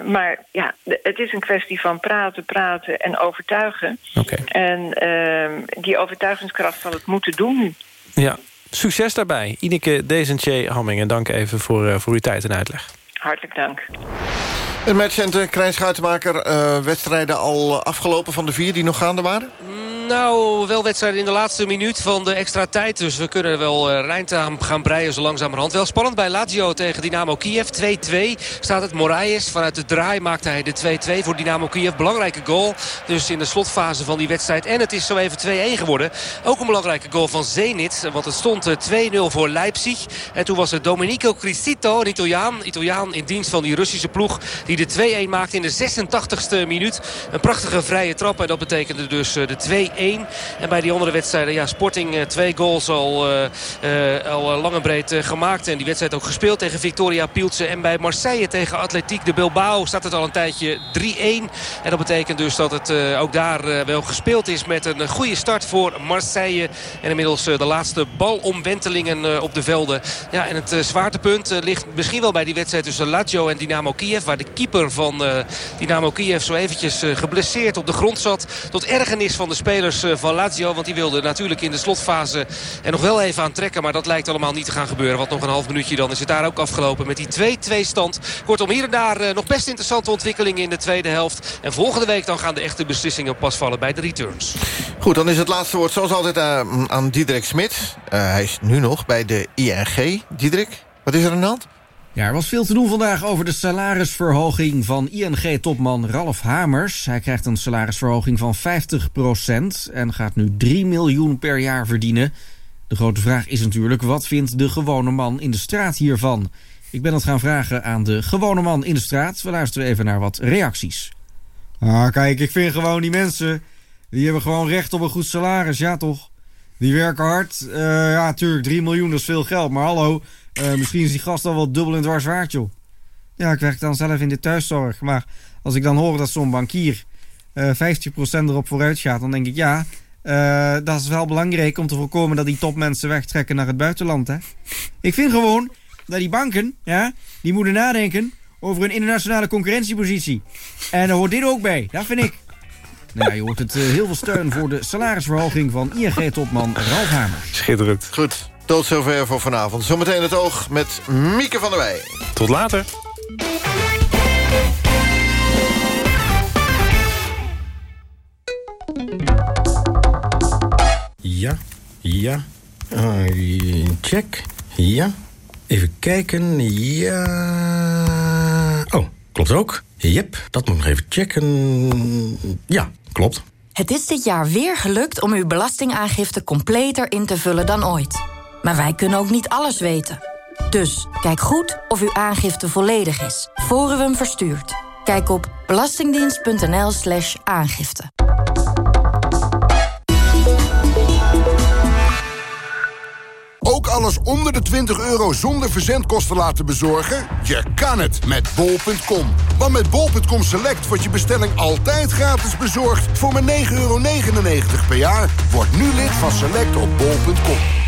maar ja, het is een kwestie van praten, praten en overtuigen. En ehm, die overtuigingskracht zal het moeten doen nu. Ja, succes daarbij. Ineke Desentje Hammingen, dank even voor, eh, voor uw tijd en uitleg. Hartelijk dank. Een matchcenter, Krijn Schuitenmaker. eh, wedstrijden al afgelopen van de vier die nog gaande waren? Nou, wel wedstrijden in de laatste minuut van de extra tijd. Dus we kunnen wel uh, Rijnt aan gaan breien zo langzamerhand. Wel spannend bij Lazio tegen Dynamo Kiev. 2-2 staat het. Moraes vanuit de draai maakte hij de 2-2 voor Dynamo Kiev. Belangrijke goal. Dus in de slotfase van die wedstrijd. En het is zo even 2-1 geworden. Ook een belangrijke goal van Zenit. Want het stond eh, 2-0 voor Leipzig. En toen was het Domenico Criscito, een Italiaan. Italiaan in dienst van die Russische ploeg. Die de 2-1 maakte in de 86e minuut. Een prachtige vrije trap. En dat betekende dus uh, de 2 1. En bij die andere wedstrijden, ja, Sporting uh, twee goals al, uh, uh, al lang en breed gemaakt. En die wedstrijd ook gespeeld tegen Victoria Pieltse. En bij Marseille tegen Atletiek de Bilbao staat het al een tijdje 3-1. En dat betekent dus dat het ook daar wel gespeeld is met een goede start voor Marseille. En inmiddels de laatste balomwentelingen op de velden. Ja, en het zwaartepunt ligt misschien wel bij die wedstrijd tussen Lazio en Dynamo Kiev. Waar de keeper van Dynamo Kiev zo eventjes geblesseerd op de grond zat. Tot ergernis van de spelers van Lazio. Want die wilden natuurlijk in de slotfase er nog wel even aan trekken. Maar dat lijkt allemaal niet te gaan gebeuren. Want nog een half minuutje dan is het daar ook afgelopen met die 2-2 stand. Kortom hier en daar uh, nog best interessante ontwikkelingen in de tweede helft. En volgende week dan gaan de echte beslissingen pas vallen bij de returns. Goed, dan is het laatste woord zoals altijd uh, aan Diederik Smit. Hij is nu nog bij de ING. Diederik, wat is er aan de hand? Ja, er was veel te doen vandaag over de salarisverhoging van ING-topman Ralf Hamers. Hij krijgt een salarisverhoging van 50% en gaat nu 3 miljoen per jaar verdienen. De grote vraag is natuurlijk, wat vindt de gewone man in de straat hiervan? Ik ben het gaan vragen aan de gewone man in de straat. We luisteren even naar wat reacties. Ah, kijk, ik vind gewoon die mensen... die hebben gewoon recht op een goed salaris, ja toch? Die werken hard. Uh, ja, tuurlijk, 3 miljoen, is veel geld. Maar hallo, uh, misschien is die gast al wel dubbel en dwars waard, joh. Ja, ik werk dan zelf in de thuiszorg. Maar als ik dan hoor dat zo'n bankier uh, 50% erop vooruit gaat... dan denk ik, ja, uh, dat is wel belangrijk om te voorkomen... dat die topmensen wegtrekken naar het buitenland, hè. Ik vind gewoon dat die banken, ja, die moeten nadenken... over een internationale concurrentiepositie. En daar hoort dit ook bij, dat vind ik. Nou, je hoort het uh, heel veel steun voor de salarisverhoging van ING-topman Ralf Hamer. Schitterend. Goed, tot zover voor vanavond. Zometeen het oog met Mieke van der Wij. Tot later. Ja, ja. Uh, check. Ja. Even kijken. Ja. Oh, klopt ook. Yep, dat moet nog even checken. Ja, klopt. Het is dit jaar weer gelukt om uw belastingaangifte completer in te vullen dan ooit. Maar wij kunnen ook niet alles weten. Dus kijk goed of uw aangifte volledig is, voor u hem verstuurt. Kijk op belastingdienst.nl slash aangifte. Ook alles onder de 20 euro zonder verzendkosten laten bezorgen? Je kan het met bol.com. Want met bol.com Select wordt je bestelling altijd gratis bezorgd... voor maar 9,99 euro per jaar. Word nu lid van Select op bol.com.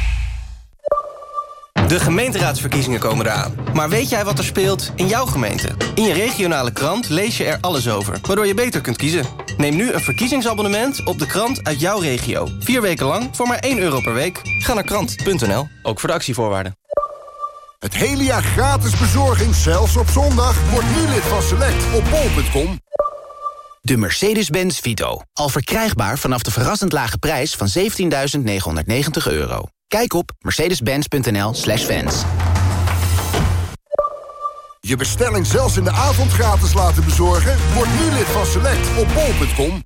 De gemeenteraadsverkiezingen komen eraan. Maar weet jij wat er speelt in jouw gemeente? In je regionale krant lees je er alles over, waardoor je beter kunt kiezen. Neem nu een verkiezingsabonnement op de krant uit jouw regio. Vier weken lang voor maar 1 euro per week. Ga naar krant.nl, ook voor de actievoorwaarden. Het hele jaar gratis bezorging, zelfs op zondag. Word nu lid van Select op bol.com. De Mercedes-Benz Vito. Al verkrijgbaar vanaf de verrassend lage prijs van 17.990 euro. Kijk op mercedes-benz.nl slash fans. Je bestelling zelfs in de avond gratis laten bezorgen? Word nu lid van Select op bol.com.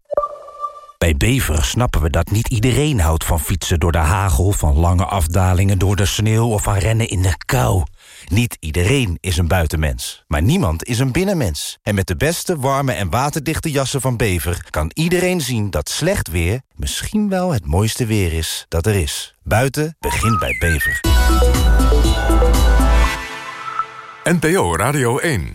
Bij Bever snappen we dat niet iedereen houdt van fietsen door de hagel... van lange afdalingen door de sneeuw of van rennen in de kou. Niet iedereen is een buitenmens, maar niemand is een binnenmens. En met de beste, warme en waterdichte jassen van Bever... kan iedereen zien dat slecht weer misschien wel het mooiste weer is dat er is. Buiten begint bij Bever. NPO Radio 1